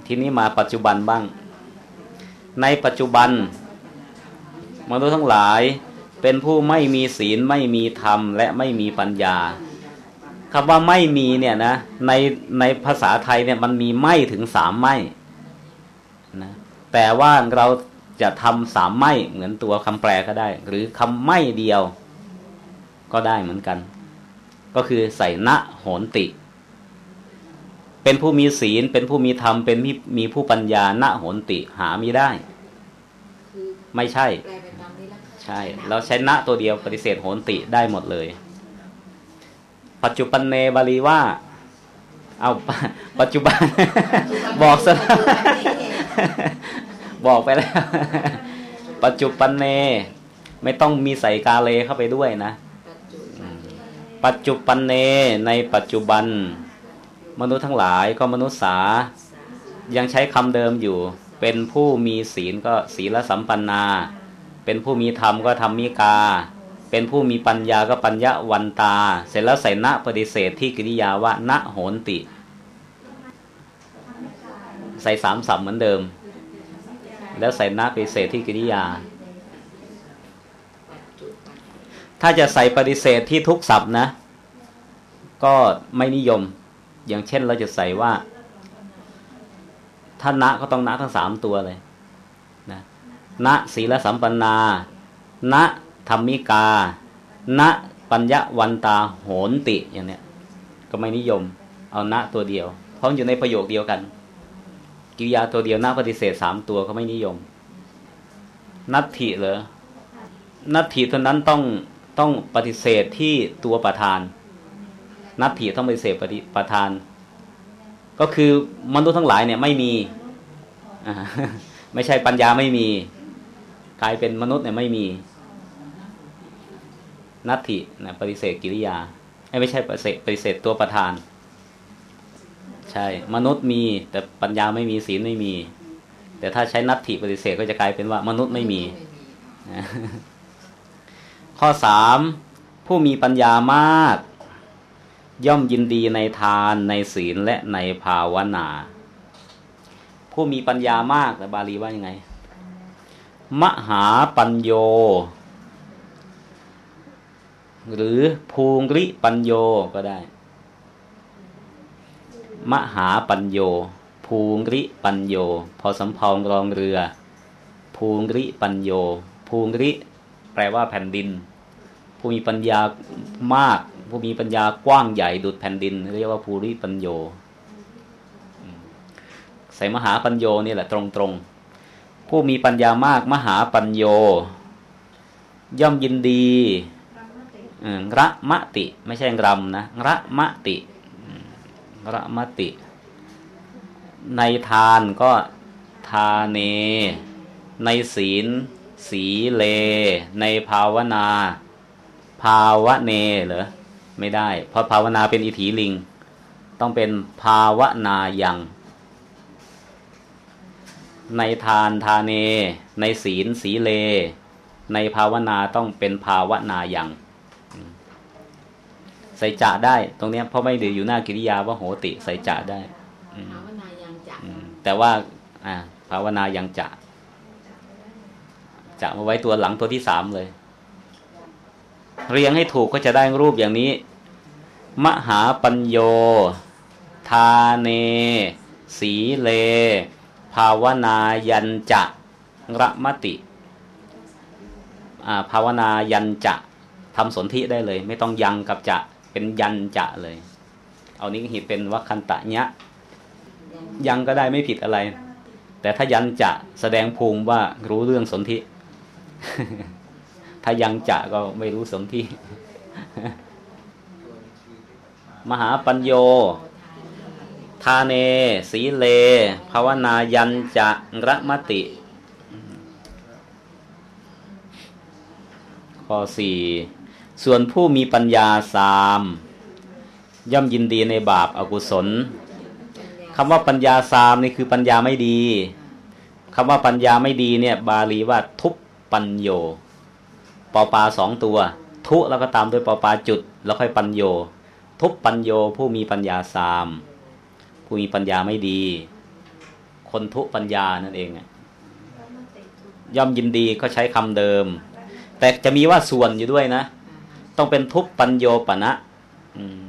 ทีนี้มาปัจจุบันบ้าง ในปัจจุบัน มนุษย์ทั้งหลายเป็นผู้ไม่มีศีลไม่มีธรรม และไม่มีปัญญาคำว่าไม่มีเนี่ยนะในในภาษาไทยเนี่ยมันมีไม่ถึงสามไม่นะแต่ว่าเราจะทำสามไม่เหมือนตัวคำแปลก็ได้ หรือคำไม่เดียวก็ได้เหมือนกัน ก็คือใส่ณโหนติ เป็นผู้มีศีล เป็นผู้มีธรรม เป็นมีมีผู้ปัญญาณโหนติหามีได้คือไม่ใช่แปลเป็นตามนี้แล้วใช่ เราใช้ณตัวเดียวปฏิเสธโหนติได้หมดเลย ปัจจุบันเนบาลีว่า เอาปัจจุบัน บอกซะแล้วบอกไปแล้ว ปัจจุบันเน ไม่ต้องมีใส่กาเลเข้าไปด้วยนะ ปัจจุปันเนในปัจจุบัน มนุษย์ทั้งหลายก็มนุษย์สา ยังใช้คำเดิมอยู่ เป็นผู้มีศีลก็ศีลสัมปันนา เป็นผู้มีธรรมก็ธรรมิกา เป็นผู้มีปัญญาก็ปัญญาวันตา เสร็จแล้วใส่ณปฏิเสธที่กิริยาว่าณโหนติ ใส่สามสับเหมือนเดิม แล้วใส่ณปฏิเสธที่กิริยา ถ้าจะใส่ปฏิเสธที่ทุกศัพท์นะ ก็ไม่นิยม อย่างเช่นเราจะใส่ว่าถ้าณก็ต้องณทั้งสามตัวเลยนะณศีลสัมปันนาณธรรมิกาณปัญญวันตาโหนติอย่างเนี้ย ก็ไม่นิยม เอาณตัวเดียว เพราะอยู่ในประโยคเดียวกัน กิริยาตัวเดียวณปฏิเสธสามตัวก็ไม่นิยม นัตถิเหรอนัตถิเท่านั้นต้อง ต้องปฏิเสธที่ตัวประธาน นัตถิต้องปฏิเสธปฏิประธาน ก็คือมนุษย์ทั้งหลายเนี่ยไม่มีไม่ใช่ปัญญาไม่มีกลายเป็นมนุษย์เนี่ยไม่มีนัตถินะปฏิเสธกิริยาไม่ใช่ปฏิเสธปฏิเสธตัวประธาน ใช่ มนุษย์มี แต่ปัญญาไม่มีศีลไม่มี แต่ถ้าใช้นัตถิปฏิเสธก็จะกลายเป็นว่ามนุษย์ไม่มี ข้อสามผู้มีปัญญามาก ย่อมยินดีในทานในศีลและในภาวนา ผู้มีปัญญามากแต่บาลีว่ายังไง มหาปัญโย หรือภูงริปัญโยก็ได้ มหาปัญโย ภูงริปัญโย พอสำพองรองเรือ ภูงริปัญโย ภูงริ แปลว่าแผ่นดิน ผู้มีปัญญามาก ผู้มีปัญญากว้างใหญ่ดุดแผ่นดินเรียกว่าภูริปัญโยใส่มหาปัญโยนี่แหละตรงๆผู้มีปัญญามากมหาปัญโย ย่อมยินดีระมะติ ไม่ใช่รำนะระมะติระมะติ ในทานก็ทาเน ในศีล สีเล ในภาวนา ภาวะเนเหรอไม่ได้ เพราะภาวนาเป็นอิถีลิง ต้องเป็นภาวนายังในทานทาเน ในศีลสีเล ในภาวนาต้องเป็นภาวนายังอืมใส่จะได้ ตรงเนี้ยเพราะไม่ได้อยู่หน้ากิริยาว่าโหติใส่จะได้อืมภาวนายังจะอืมแต่ว่าอ่าภาวนายังจะ จะมาไว้ตัวหลังตัวที่สามเลย เรียงให้ถูกก็จะได้รูปอย่างนี้ มหาปัญโย ทาเน สีเล ภาวนายันจะระมติอ่าภาวนายันจะทำสนธิได้เลย ไม่ต้องยังกับจะเป็นยันจะเลย เอานี้หิเป็นวัคคันตะญะยังก็ได้ไม่ผิดอะไร แต่ถ้ายันจะแสดงภูมิว่ารู้เรื่องสนธิ ถ้ายังจะก็ไม่รู้สมที่ มหาปัญโย ทาเน สีเลภาวนายันจะระมติ ข้อสี่ส่วนผู้มีปัญญาสามย่อมยินดีในบาปอากุศลคำว่าปัญญาสามนี่คือปัญญาไม่ดีคำว่าปัญญาไม่ดีเนี่ย บาลีว่าทุป ปัญโยปอปลาสองตัว ทุแล้วก็ตามด้วยปอปลาจุด แล้วค่อยปัญโย ทุปปัญโยผู้มีปัญญาสามผู้มีปัญญาไม่ดี คนทุปัญญานั่นเองอะย่อมยินดีก็ใช้คำเดิม แต่จะมีว่าส่วนอยู่ด้วยนะ ต้องเป็นทุปปัญโยปณะอืม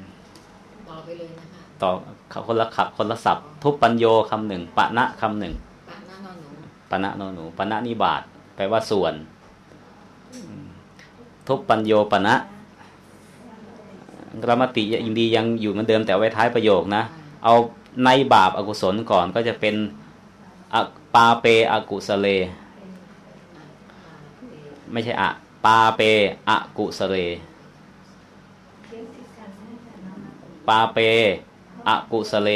ต่อไปเลยนะคะต่อคนละขับคนละศัพท์ ทุปปัญโยคำหนึ่งปณะคำหนึ่งปะหน้านอนหนูปณะโนหนูปณะนิบาต แปลว่าส่วน ทุปปัญโยปณะกรรมติยินดียังอยู่เหมือนเดิมแต่ไว้ท้ายประโยคนะ เอาในบาปอากุศลก่อนก็จะเป็นอะปาเปอากุสเล ไม่ใช่อะปาเปอากุสเล ปาเปอากุสเล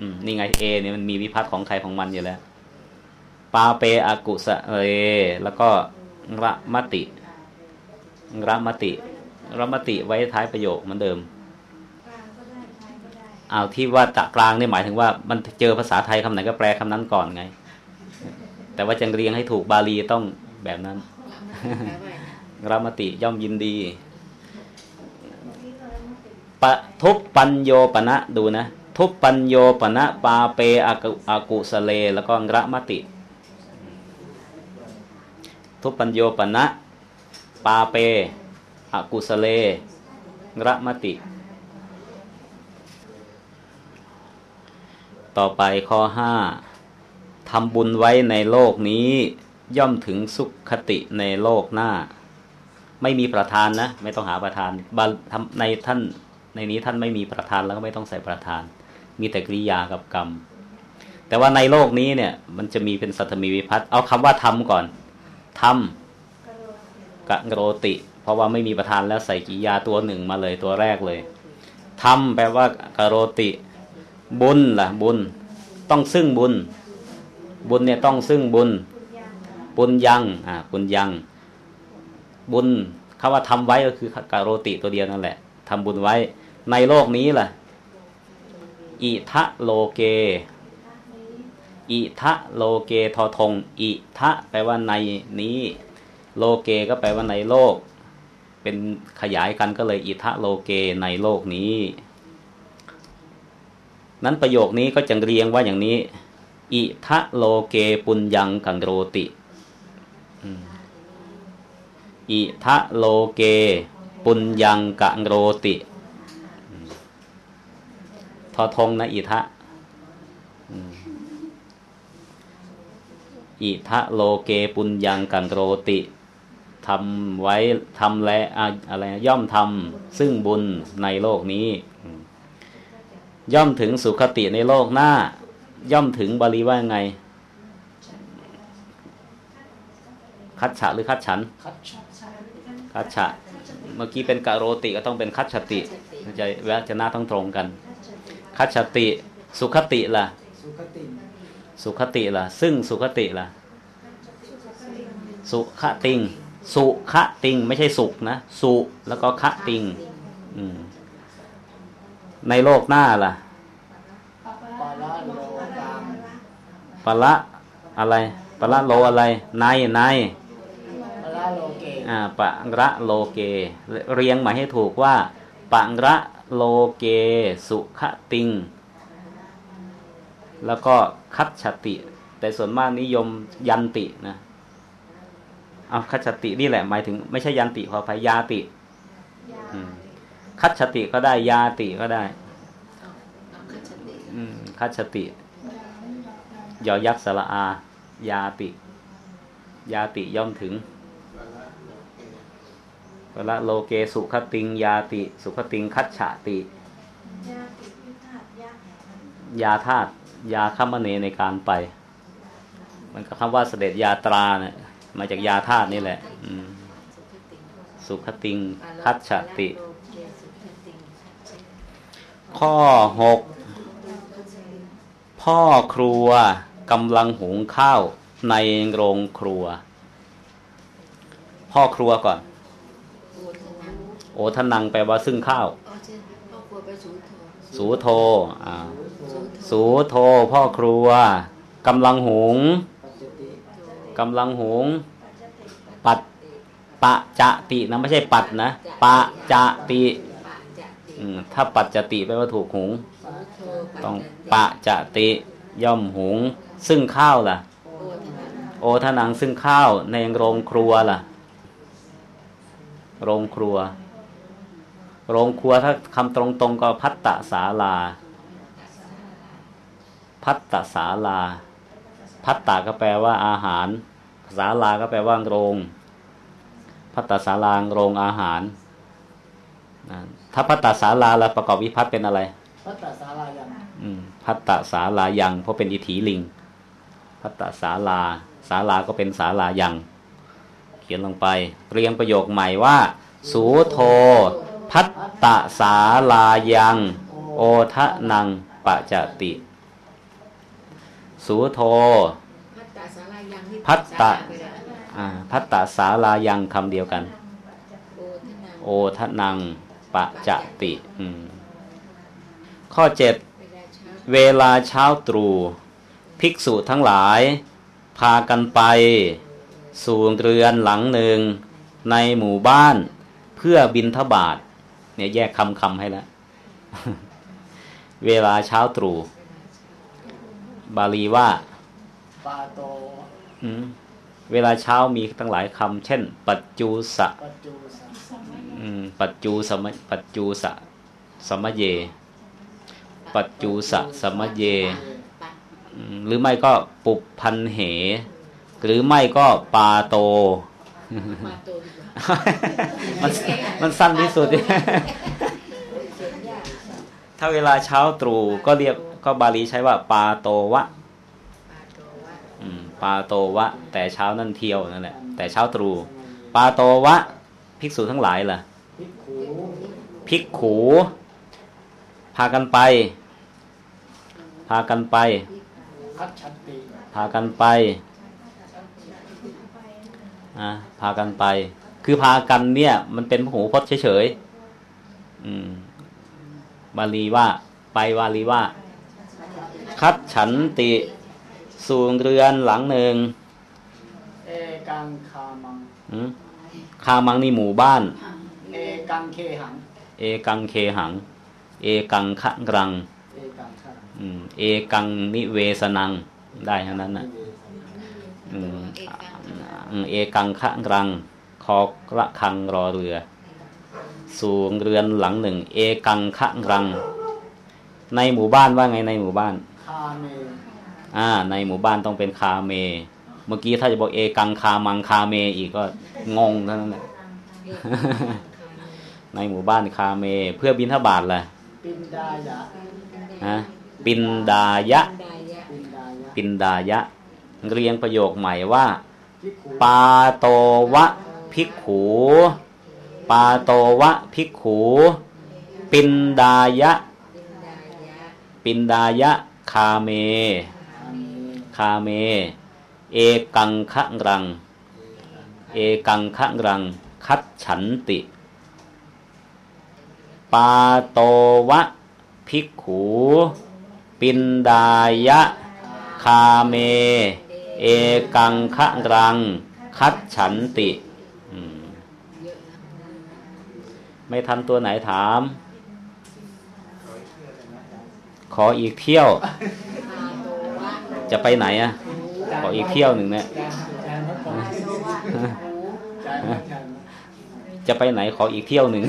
อืม นี่ไงเอเนี่ยมันมีวิพัฒน์ของใครของมันอยู่แล้ว ปาเปอากุสะเลแล้วก็ระมติระมติระมติไว้ท้ายประโยคเหมือนเดิมกลางก็ได้ท้ายก็ได้อ้าที่ว่าตะกลางนี่หมายถึงว่า มันเจอภาษาไทยคำไหนก็แปลคำนั้นก่อนไง แต่ว่าจะเรียงให้ถูกบาลีต้องแบบนั้นแปลว่าอะไระมติย่อมยินดีปทุปปัญโยปณะดูนะ ทุปปัญโยปณะปาเปอากุอากุสเล แล้วก็ระมติ ทุปัญโยปณะปาเปอกุสเลระมติ ต่อไปข้อห้าทำบุญไว้ในโลกนี้ย่อมถึงสุขคติในโลกหน้า ไม่มีประธานนะ ไม่ต้องหาประธานในท่านในนี้ท่านไม่มีประธานแล้วก็ไม่ต้องใส่ประธาน มีแต่กริยากับกรรม แต่ว่าในโลกนี้เนี่ย มันจะมีเป็นสัตมีวิพัฒน์เอาคำว่าทำก่อน ทำกระโดดกะโรติ เพราะว่าไม่มีประธานแล้วใส่กริยาตัวหนึ่งมาเลยตัวแรกเลยทำแปลว่ากะโรติ บุญล่ะ บุญ ต้องซึ่งบุญ บุญเนี่ยต้องซึ่งบุญยางบุญยังอ่าบุญยัง บุญคำว่าทำไว้ก็คือการโรติตัวเดียวนั่นแหละทำบุญไว้ ในโลกนี้ล่ะอิทะโลเกท่านี้ อิทะโลเกทอทงอิทะแปลว่าในนี้ โลเกก็แปลว่าในโลก เป็นขยายกันก็เลยอิทะโลเกในโลกนี้ นั้นประโยคนี้ก็จะเรียงว่าอย่างนี้ อิทะโลเกปุญญังกังโรติอิทะโลเก ปุญญังกังโรติทอทงนะอิทะอืม อิทะโลเกปุญญังกังโรติทำไว้ทำและอะอะไรนะย่อมทำซึ่งบุญในโลกนี้อืมย่อมถึงสุขติในโลกหน้า ย่อมถึงบาลีว่ายังไง คัดฉะหรือคัดฉัน คัดคัดฉะ เมื่อกี้เป็นกะโรติก็ต้องเป็นคัดฉติจะแวะจะหน้าต้องตรงกัน คัดฉติสุขติล่ะสุขติ สุขติล่ะ ซึ่งสุขติล่ะ สุขติง สุขติง ไม่ใช่สุขนะสุแล้วก็ขติง อืม ในโลกหน้าล่ะปาละโลกังปะละอะไรปะละโลอะไรในในปาละโลเกอ่าปะระโลเก เรียงมาให้ถูกว่าปะระโลเก สุขติง แล้วก็คัดฉติ แต่ส่วนมากนิยมยันตินะเอาคัดฉตินี่แหละหมายถึง ไม่ใช่ยันติขออภัยยาติยาอืมคัดฉติก็ได้ยาติก็ได้เอาเอาคัจฉติอืมคัดฉติยอยักษ์สระอา ยาติ ยาติย่อมถึงเวลาโลเกสุขติงยาติ สุขติงคัดฉติ ยาติดพิธาต ยากยาธาตุยาคัมมเนในการไป มันก็คำว่าเสด็จยาตราเนี่ยมาจากยาธาตุนี่แหละอืมสุขติงคัตฉติ ข้อหกพ่อครัวกำลังหุงข้าวในโรงครัว พ่อครัวก่อน โอทนังโอทนังแปลว่าซึ่งข้าวอ๋อใช่พ่อครัวไปสูโทสูโท อ่า สูโทโทพ่อครัวกำลังหุงกำลังหุง ปัดปะจะตินะไม่ใช่ปัดนะปะจะติปะจะติถ้าปัดจะติแปลว่าถูกหุง ต้องปะจะติย่อมหุง ซึ่งข้าวล่ะ โอทนังโอทนังซึ่งข้าวในโรงครัวล่ะ โรงครัว โรงครัวถ้าคำตรงๆก็พัตตศาลา พัตตศาลา พัตตาก็แปลว่าอาหารศาลาก็แปลว่าโรง พัตตศาลาโรงอาหารนะถ้าพัตตศาลาเราประกอบวิพัตน์เป็นอะไร พัตตสาลายังอืมพัตตศาลายังเพราะเป็นอิทธิลิง พัตตศาลาศาลาก็เป็นศาลายัง เขียนลงไป เรียงประโยคใหม่ว่า สูโท พัตตศาลายัง โอทะนังปะจติ สูโทพัตตาสารายังที่พัตตะไปแล้วอ่าพัตตศาลายังคำเดียวกัน โอทนังโอทะนังปะจติอืมข้อเจ็ดเวลาเช้าเวลาเช้าตรู่ภิกษุทั้งหลาย พากันไป สู่เรือนหลังหนึ่ง ในหมู่บ้าน เพื่อบินทบาทเนี่ยแยกคำคำให้แล้ว เวลาเช้าตรู่ บาลีว่าปาโตอืมเวลาเช้ามีตั้งหลายคำเช่น ปัจจูสะปัจจุสัมอืมปัจจูสมปัจจูสะสมเย ปัจจูสะสมเยปัดอืมหรือไม่ก็ปุบพันเห หรือไม่ก็ปาโตมาโตดีกว่ามันมันสั้นที่สุด ถ้าเวลาเช้าตรู่ก็เรียก ก็บาลีใช้ว่าปาโตวะปาโตวะอืมปาโตวะ แต่เช้านั่นเที่ยวนั่นแหละแต่เช้าตรู่ปาโตวะ ภิกษุทั้งหลายล่ะพิกขูภิกขูพากันไป พากันไปคัดชันติพากันไปอะพากันไป คือพากันเนี่ย มันเป็นพหูพจน์เฉยๆอืมบาลีว่า ไปบาลีว่า คัดฉันติสูงเรือนหลังหนึ่งเอกังคามังอืมคามังนี่หมู่บ้าน เอกังเคหัง เอกังเคหัง เอกังคะรังเอกังคาอืมเอกังนิเวสนัง ได้ทั้งนั้นนะอืมเอกกังอืมเอกังคะรัง คอระคังรอเรือ สูงเรือนหลังหนึ่ง เอกังคะรัง ในหมู่บ้านว่าไงในหมู่บ้านคาเม อ่า ในหมู่บ้านต้องเป็นคาเม เมื่อกี้ถ้าจะบอกเอกังคามังคาเมอีกก็งงเท่านั้นแหละในหมู่บ้านคาเม เพื่อบินทบาทแหละปินดายะฮะปินดายะดายะปินดายะปินดายะ เรียงประโยคใหม่ว่าภิกขูปาโตวะภิกขูปาโตวะภิกขูปิณฑายะ ปิณฑายะปิณฑายะ คาเม คาเม เอกัง ฆะรัง เอกัง ฆะรัง คัจฉันติ ปาโตวะภิกขู ปินดายะ คาเม เอกังคะรัง คัดฉันติ ไม่ทันตัวไหนถาม ขออีกเที่ยวปาโตวะจะไปไหนอะขออีกเที่ยวหนึ่งเนี่ยจานพระพรปาโตวะหูจานพระจันทร์จะไปไหนขออีกเที่ยวหนึ่ง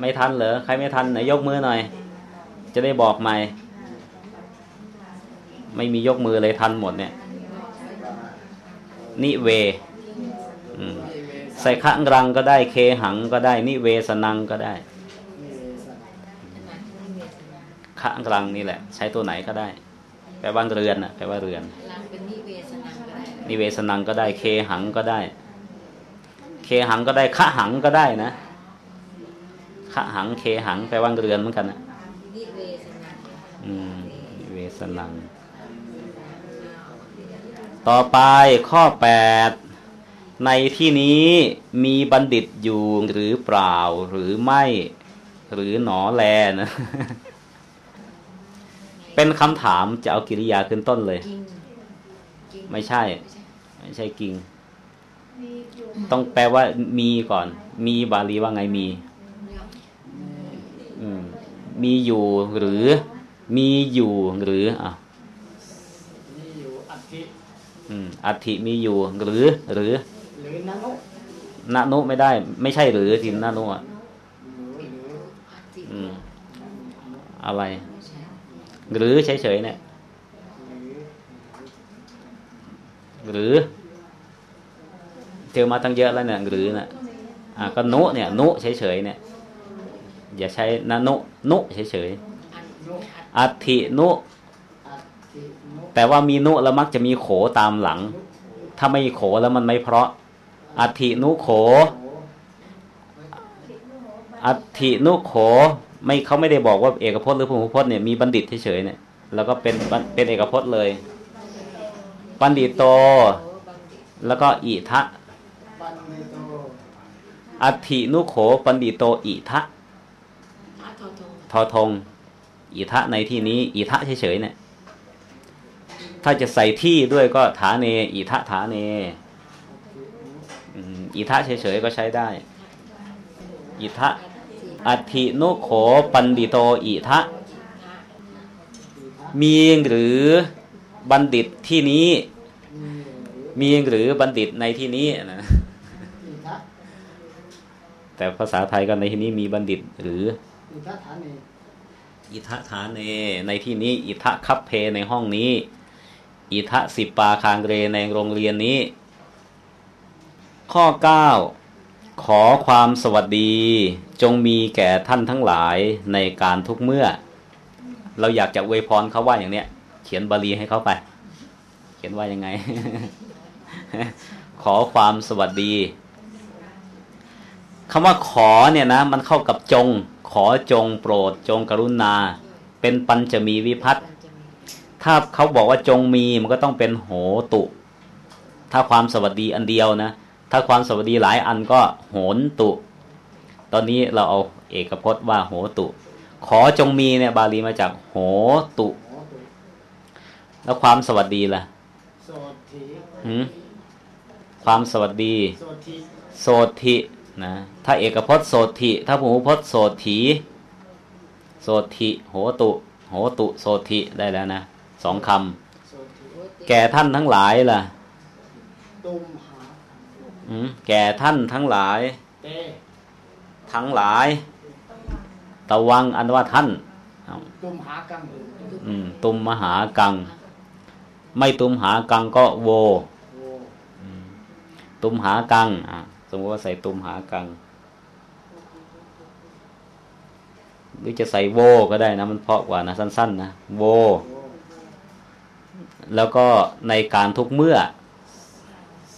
ไม่ทันเหรอใครไม่ทันไหนยกมือหน่อย จะได้บอกใหม่ ไม่มียกมือเลยทันหมดเนี่ย นิเวอืมใส่ข้างรังก็ได้เคหังก็ได้ นิเวสนังก็ได้ นิเวศน ขนาดที่เวส นาข้างรังนี่แหละ ใช้ตัวไหนก็ได้ แปลว่าเรือนน่ะแปลว่าเรือนลังเป็นนิเวสนิเวศนังก็ได้เคหังก็ได้ เคหังก็ได้คะหังก็ได้นะคะหังเคหังแปลว่าเรือนเหมือนกันนะนิเวศนังอืมนิเวศนังต่อไปข้อแปดในที่นี้มีบัณฑิตอยู่หรือเปล่าหรือไม่ หรือหนอแลนะ เป็นคำถามจะเอากิริยาขึ้นต้นเลยกิงกิงไม่ใช่ ไม่ใช่กิงมีอยู่ต้องแปลว่ามีก่อน มีบาลีว่าไงมีเนี่ยอืมมีอยู่หรือ มีอยู่หรืออะนี่อยู่อัฐิอืมอัฐิมีอยู่หรือ หรือหรือนานุนานุไม่ได้ ไม่ใช่หรือทีมนานุอะหรือหรืออาทิอืมอะไรไม่ใช่ หรือเฉยๆเนี่ย หรือเจอมาตั้งเยอะแล้วเนี่ยหรือนะอะก็นุเนี่ย นุเฉยๆเนี่ย อย่าใช้นานุนุเฉยๆอัฐินุแต่ว่ามีนุแล้วมักจะมีโขตามหลัง ถ้าไม่โขแล้วมันไม่เพราะ อัฐินุโขอัฐินุโข ไม่เขาไม่ได้บอกว่าเอกพจน์หรือพหุพจน์เนี่ยมีบัณฑิตเฉยๆเนี่ย แล้วก็เป็นเป็นเอกพจน์เลยบัณฑิตโต แล้วก็อิทะปัตอัฐินุโขปันดิโตอิทะทอทงอิทะในที่นี้อิทะเฉยๆเนี่ย ถ้าจะใส่ที่ด้วยก็ฐาเนอิทะฐาเนอืมอิทะเฉยๆก็ใช้ได้ อิทะ อัฐินุโขปันดิโตอิทะ มีหรือบัณฑิตที่นี้มีหรือมีหรือบัณฑิตในที่นี้นะแต่ภาษาไทยก็ในที่นี้มีบัณฑิตหรืออิทะฐานเนในที่นี้ อิทะคัพเพในห้องนี้ อิทะสิปาคางเรในโรงเรียนนี้ ข้อ9 ขอความสวัสดีจงมีแก่ท่านทั้งหลายในการทุกเมื่อ เราอยากจะอวยพรเขาว่าอย่างเนี้ย เขียนบาลีให้เขาไป เขียนว่ายังไง ขอความสวัสดีคำว่าขอเนี่ยนะ มันเข้ากับจง ขอจงโปรด จงกรุณา เป็นปัญจมีวิพัตถ้าเขาบอกว่าจงมีมันก็ต้องเป็นโหตุ ถ้าความสวัสดีอันเดียวนะ ถ้าความสวัสดีหลายอันก็โหนตุ ตอนนี้เราเอาเอกพจน์ว่าโหตุ ขอจงมีเนี่ยบาลีมาจากโหตุโหตุแล้วความสวัสดีล่ะโสธิหืมความสวัสดีโสธิโสธินะถ้าเอกพจน์โสธิถ้าพหูพจน์โสถีโสธิโหตุ โหตุโสธิได้แล้วนะสองคโสธิำแก่ท่านทั้งหลายล่ะตุมหาอืม แก่ท่านทั้งหลายเตทั้งหลาย ตะวังอันว่าท่านเอาตุมหากังอืมตุมมหากัง ไม่ตุมหากังก็โวโวตุมหากังอะสมมติว่าใส่ตุมหากัง หรือจะใส่โวก็ได้นะ มันเพราะกว่านะ สั้น ๆ นะโวโว แล้วก็ในการทุกเมื่อ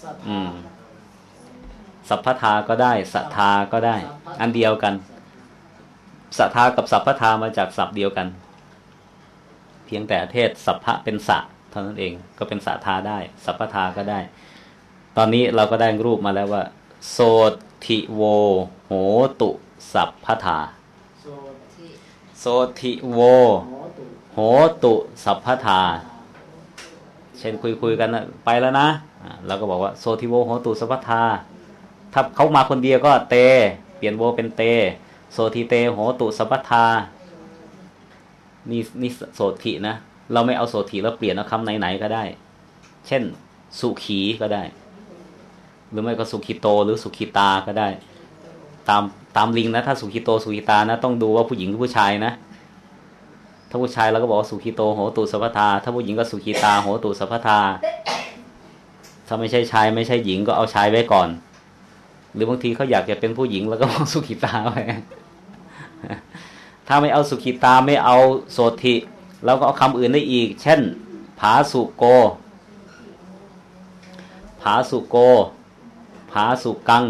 สัทอืธาม สัพพทาก็ได้สัทธาก็ได้ อันเดียวกันสัทธากับสัพพทามาจากศัพท์เดียวกัน เพียงแต่เทศสัพพะเป็นสะเท่านั้นเองก็เป็นสัทธาได้ สัพพทาก็ได้ ตอนนี้เราก็ได้รูปมาแล้วว่า โสธิโวโหตุสัพพทาโสที่โสธิโวโหตุสัพพทา เช่นคุยคุยๆกันไปแล้วนะอะเราก็บอกว่าโซทิโวโหตุสัพพทา ถ้าเขามาคนเดียวก็เต เปลี่ยนโวเป็นเต โสทิเตโหตุสัพพทานี่นี่โสถินะ เราไม่เอาโสถิแล้วเปลี่ยนเอาคำไหนๆก็ได้ เช่น สุขีก็ได้ หรือไม่ก็สุขิโตหรือสุขิตาก็ได้ ตามตามลิงนะ ถ้าสุขิโตสุขิตานะ ต้องดูว่าผู้หญิงหรือผู้ชายนะ ถ้าผู้ชายเราก็บอกว่าสุขีโตโหตุสัพพทา ถ้าผู้หญิงก็สุขีตาโหตุสัพพทา ถ้าไม่ใช่ชายไม่ใช่หญิงก็เอาชายไว้ก่อน หรือบางทีเขาอยากจะเป็นผู้หญิงแล้วก็บอกสุขีตาไว้ถ้าไม่เอาสุขีตาไม่เอาโสธิเราก็เอาคำอื่นได้อีก เช่น ผาสุโก ผาสุโก ผาสุกัง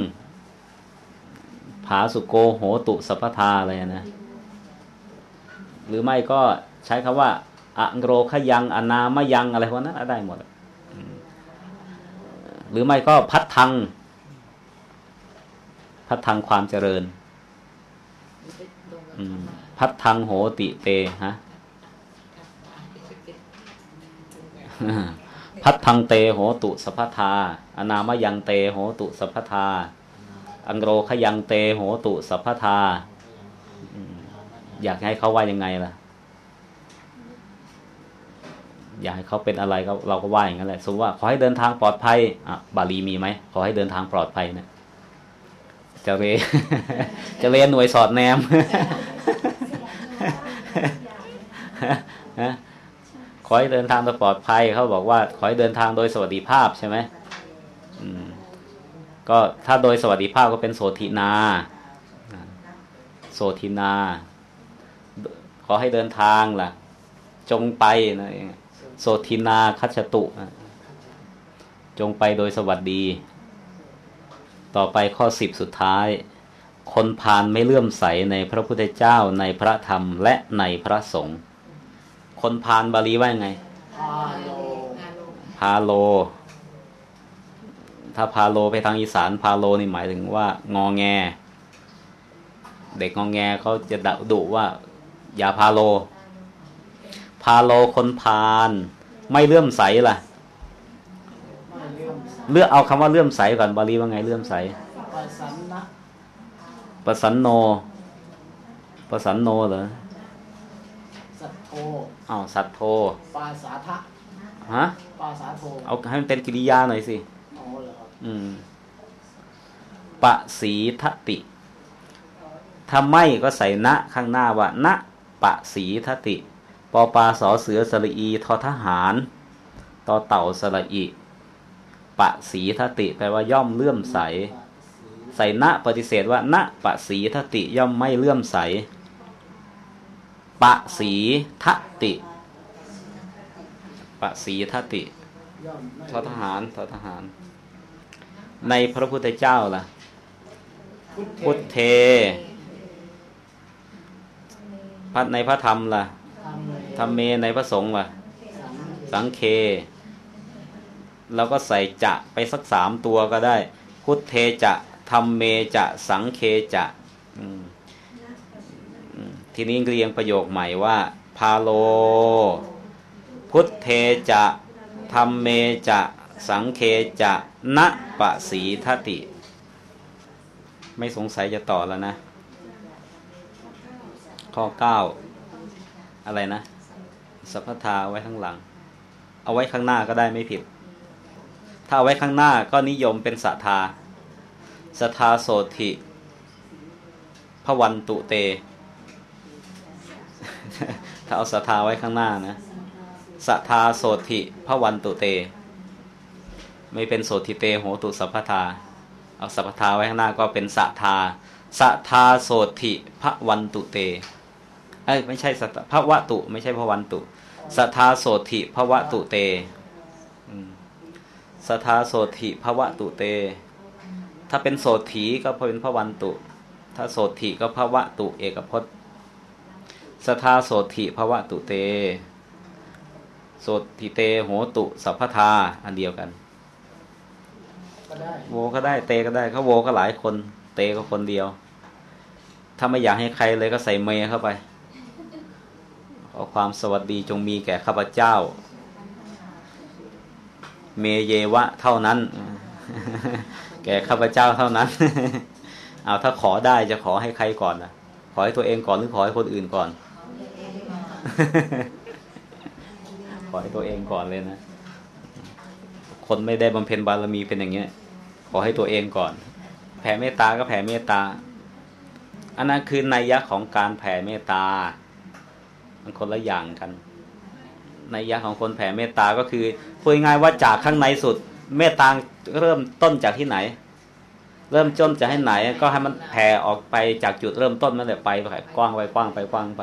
ผาสุโกโหตุสัพพทาอะไรนะ หรือไม่ก็ใช้คำว่าอะโรขยังอนามยังอะไรพวกนั้นได้หมด หรือไม่ก็พัดทัง พัดทังความเจริญอืมพัดทังโหติเตฮะพัดทังเตโหตุสัพพทา อนามยังเตโหตุสัพพทา อังโรขยังเตโหตุสัพพทาอืมอยากให้เขาว่ายังไงล่ะ อยากให้เขาเป็นอะไรก็เราก็ว่าอย่างนั้นแหละ สมมติว่าขอให้เดินทางปลอดภัยอะบาลีมีไหมขอให้เดินทางปลอดภัยเนะ จะเรจะเรียนหน่วยสอดแนมฮะขอให้เดินทางโดยปลอดภัยเขาบอกว่า ขอให้เดินทางโดยสวัสดิภาพใช่ไหมก็ถ้าโดยสวัสดิภาพก็เป็นโสธินา โสธินา ขอให้เดินทางล่ะ จงไปนะโสธินาคัจฉตุ จงไปโดยสวัสดี ต่อไปข้อสิบสุดท้าย คนพาลไม่เลื่อมใสในพระพุทธเจ้าในพระธรรมและในพระสงฆ์คนพาลบาลีว่าไงพาโลพาโล ถ้าพาโลไปทางอีสานพาโลนี่หมายถึงว่างองแง เด็กงอแงเขาจะดดุว่า อย่าพาโล พาโลคนพาลไม่เลื่อมใสล่ะ เลื่อมเลือกเอาคำว่าเลื่อมใสก่อนบาลีว่าไงเลื่อมใสประสันนะประสันโนประสันโนเหรอสัตโทอ้าวสัตโทปาสาทะฮะปาสาโทเอาให้มันเป็นกิริยาหน่อยสิอ๋อเหรอครับอืมปะสีทติถ้าไม่ก็ใส่ณข้างหน้าว่าณปะสีทติ ปอปลาสอเสือสระอีทอทหารตอเต่าสระอี ปะสีทติแปลว่าย่อมเลื่อมใส ใส่ณปฏิเสธว่าณปะสีทติย่อมไม่เลื่อมใส ปะสีทติปะสีทติทอทหารทอทหาร ในพระพุทธเจ้าล่ะ พุทธเทพระในพระธรรมล่ะธรรมเมในพระสงฆ์ล่ะ สังสังเค แล้วก็ใส่จะไปสักสามตัวก็ได้ พุทธเทจะธรรมเมจะสังเคจะทีนี้เรียงประโยคใหม่ว่า พาโล พุทธเทจะธรรมเมจะสังเคจะนะปะสีทติ ไม่สงสัยจะต่อแล้วนะ ข้อเก้าอะไรนะ สัพพทาไว้ข้างหลัง เอาไว้ข้างหน้าก็ได้ไม่ผิด ถ้าเอาไว้ข้างหน้าก็นิยมเป็นสัทธาสัทธาโสธิพระวันตุเต ถ้าเอาสัทธาไว้ข้างหน้านะสัทธาโสธิพระวันตุเต ไม่เป็นโสธิเตโหตุสัพพทา เอาสัพพทาไว้ข้างหน้าก็เป็นสัทธาสัทธาโสธิพระวันตุเตเอ้ยไม่ใช่สัพระวะตุ ไม่ใช่พระวันตุสัทธาโสธิพระวะตุเต สทาโสธิพระวะตุเต ถ้าเป็นโสถีก็เป็นพระวันตุ ถ้าโสถีก็พระวะตุเอกพจน์ สทาโสธิพระวะตุเต โสถิเตโหตุสัพพทาอันเดียวกัน โวก็ได้เตก็ได้เขาโวก็หลายคน เตก็คนเดียว ถ้าไม่อยากให้ใครเลยก็ใส่เมย์เข้าไป ขอความสวัสดีจงมีแก่ข้าพเจ้า เมเยวะเท่านั้น แก่ข้าพเจ้าเท่านั้น เอาถ้าขอได้จะขอให้ใครก่อนนะขอให้ตัวเองก่อนหรือขอให้คนอื่นก่อน ขอให้ตัวเองก่อนเลยนะ คนไม่ได้บำเพ็ญบารมีเป็นอย่างเงี้ย ขอให้ตัวเองก่อน แผ่เมตตาก็แผ่เมตตา อันนั้นคือนัยยะของการแผ่เมตตา มันคนละอย่างกัน ในยะของคนแผ่เมตตาก็คือพูดง่ายว่าจากข้างในสุด เมตตาเริ่มต้นจากที่ไหน เริ่มจ้นจากที่ไหน ก็ให้มันแผ่ออกไปจากจุดเริ่มต้นนั่นแหละไปไปกว้างไปกว้างไปกว้างไป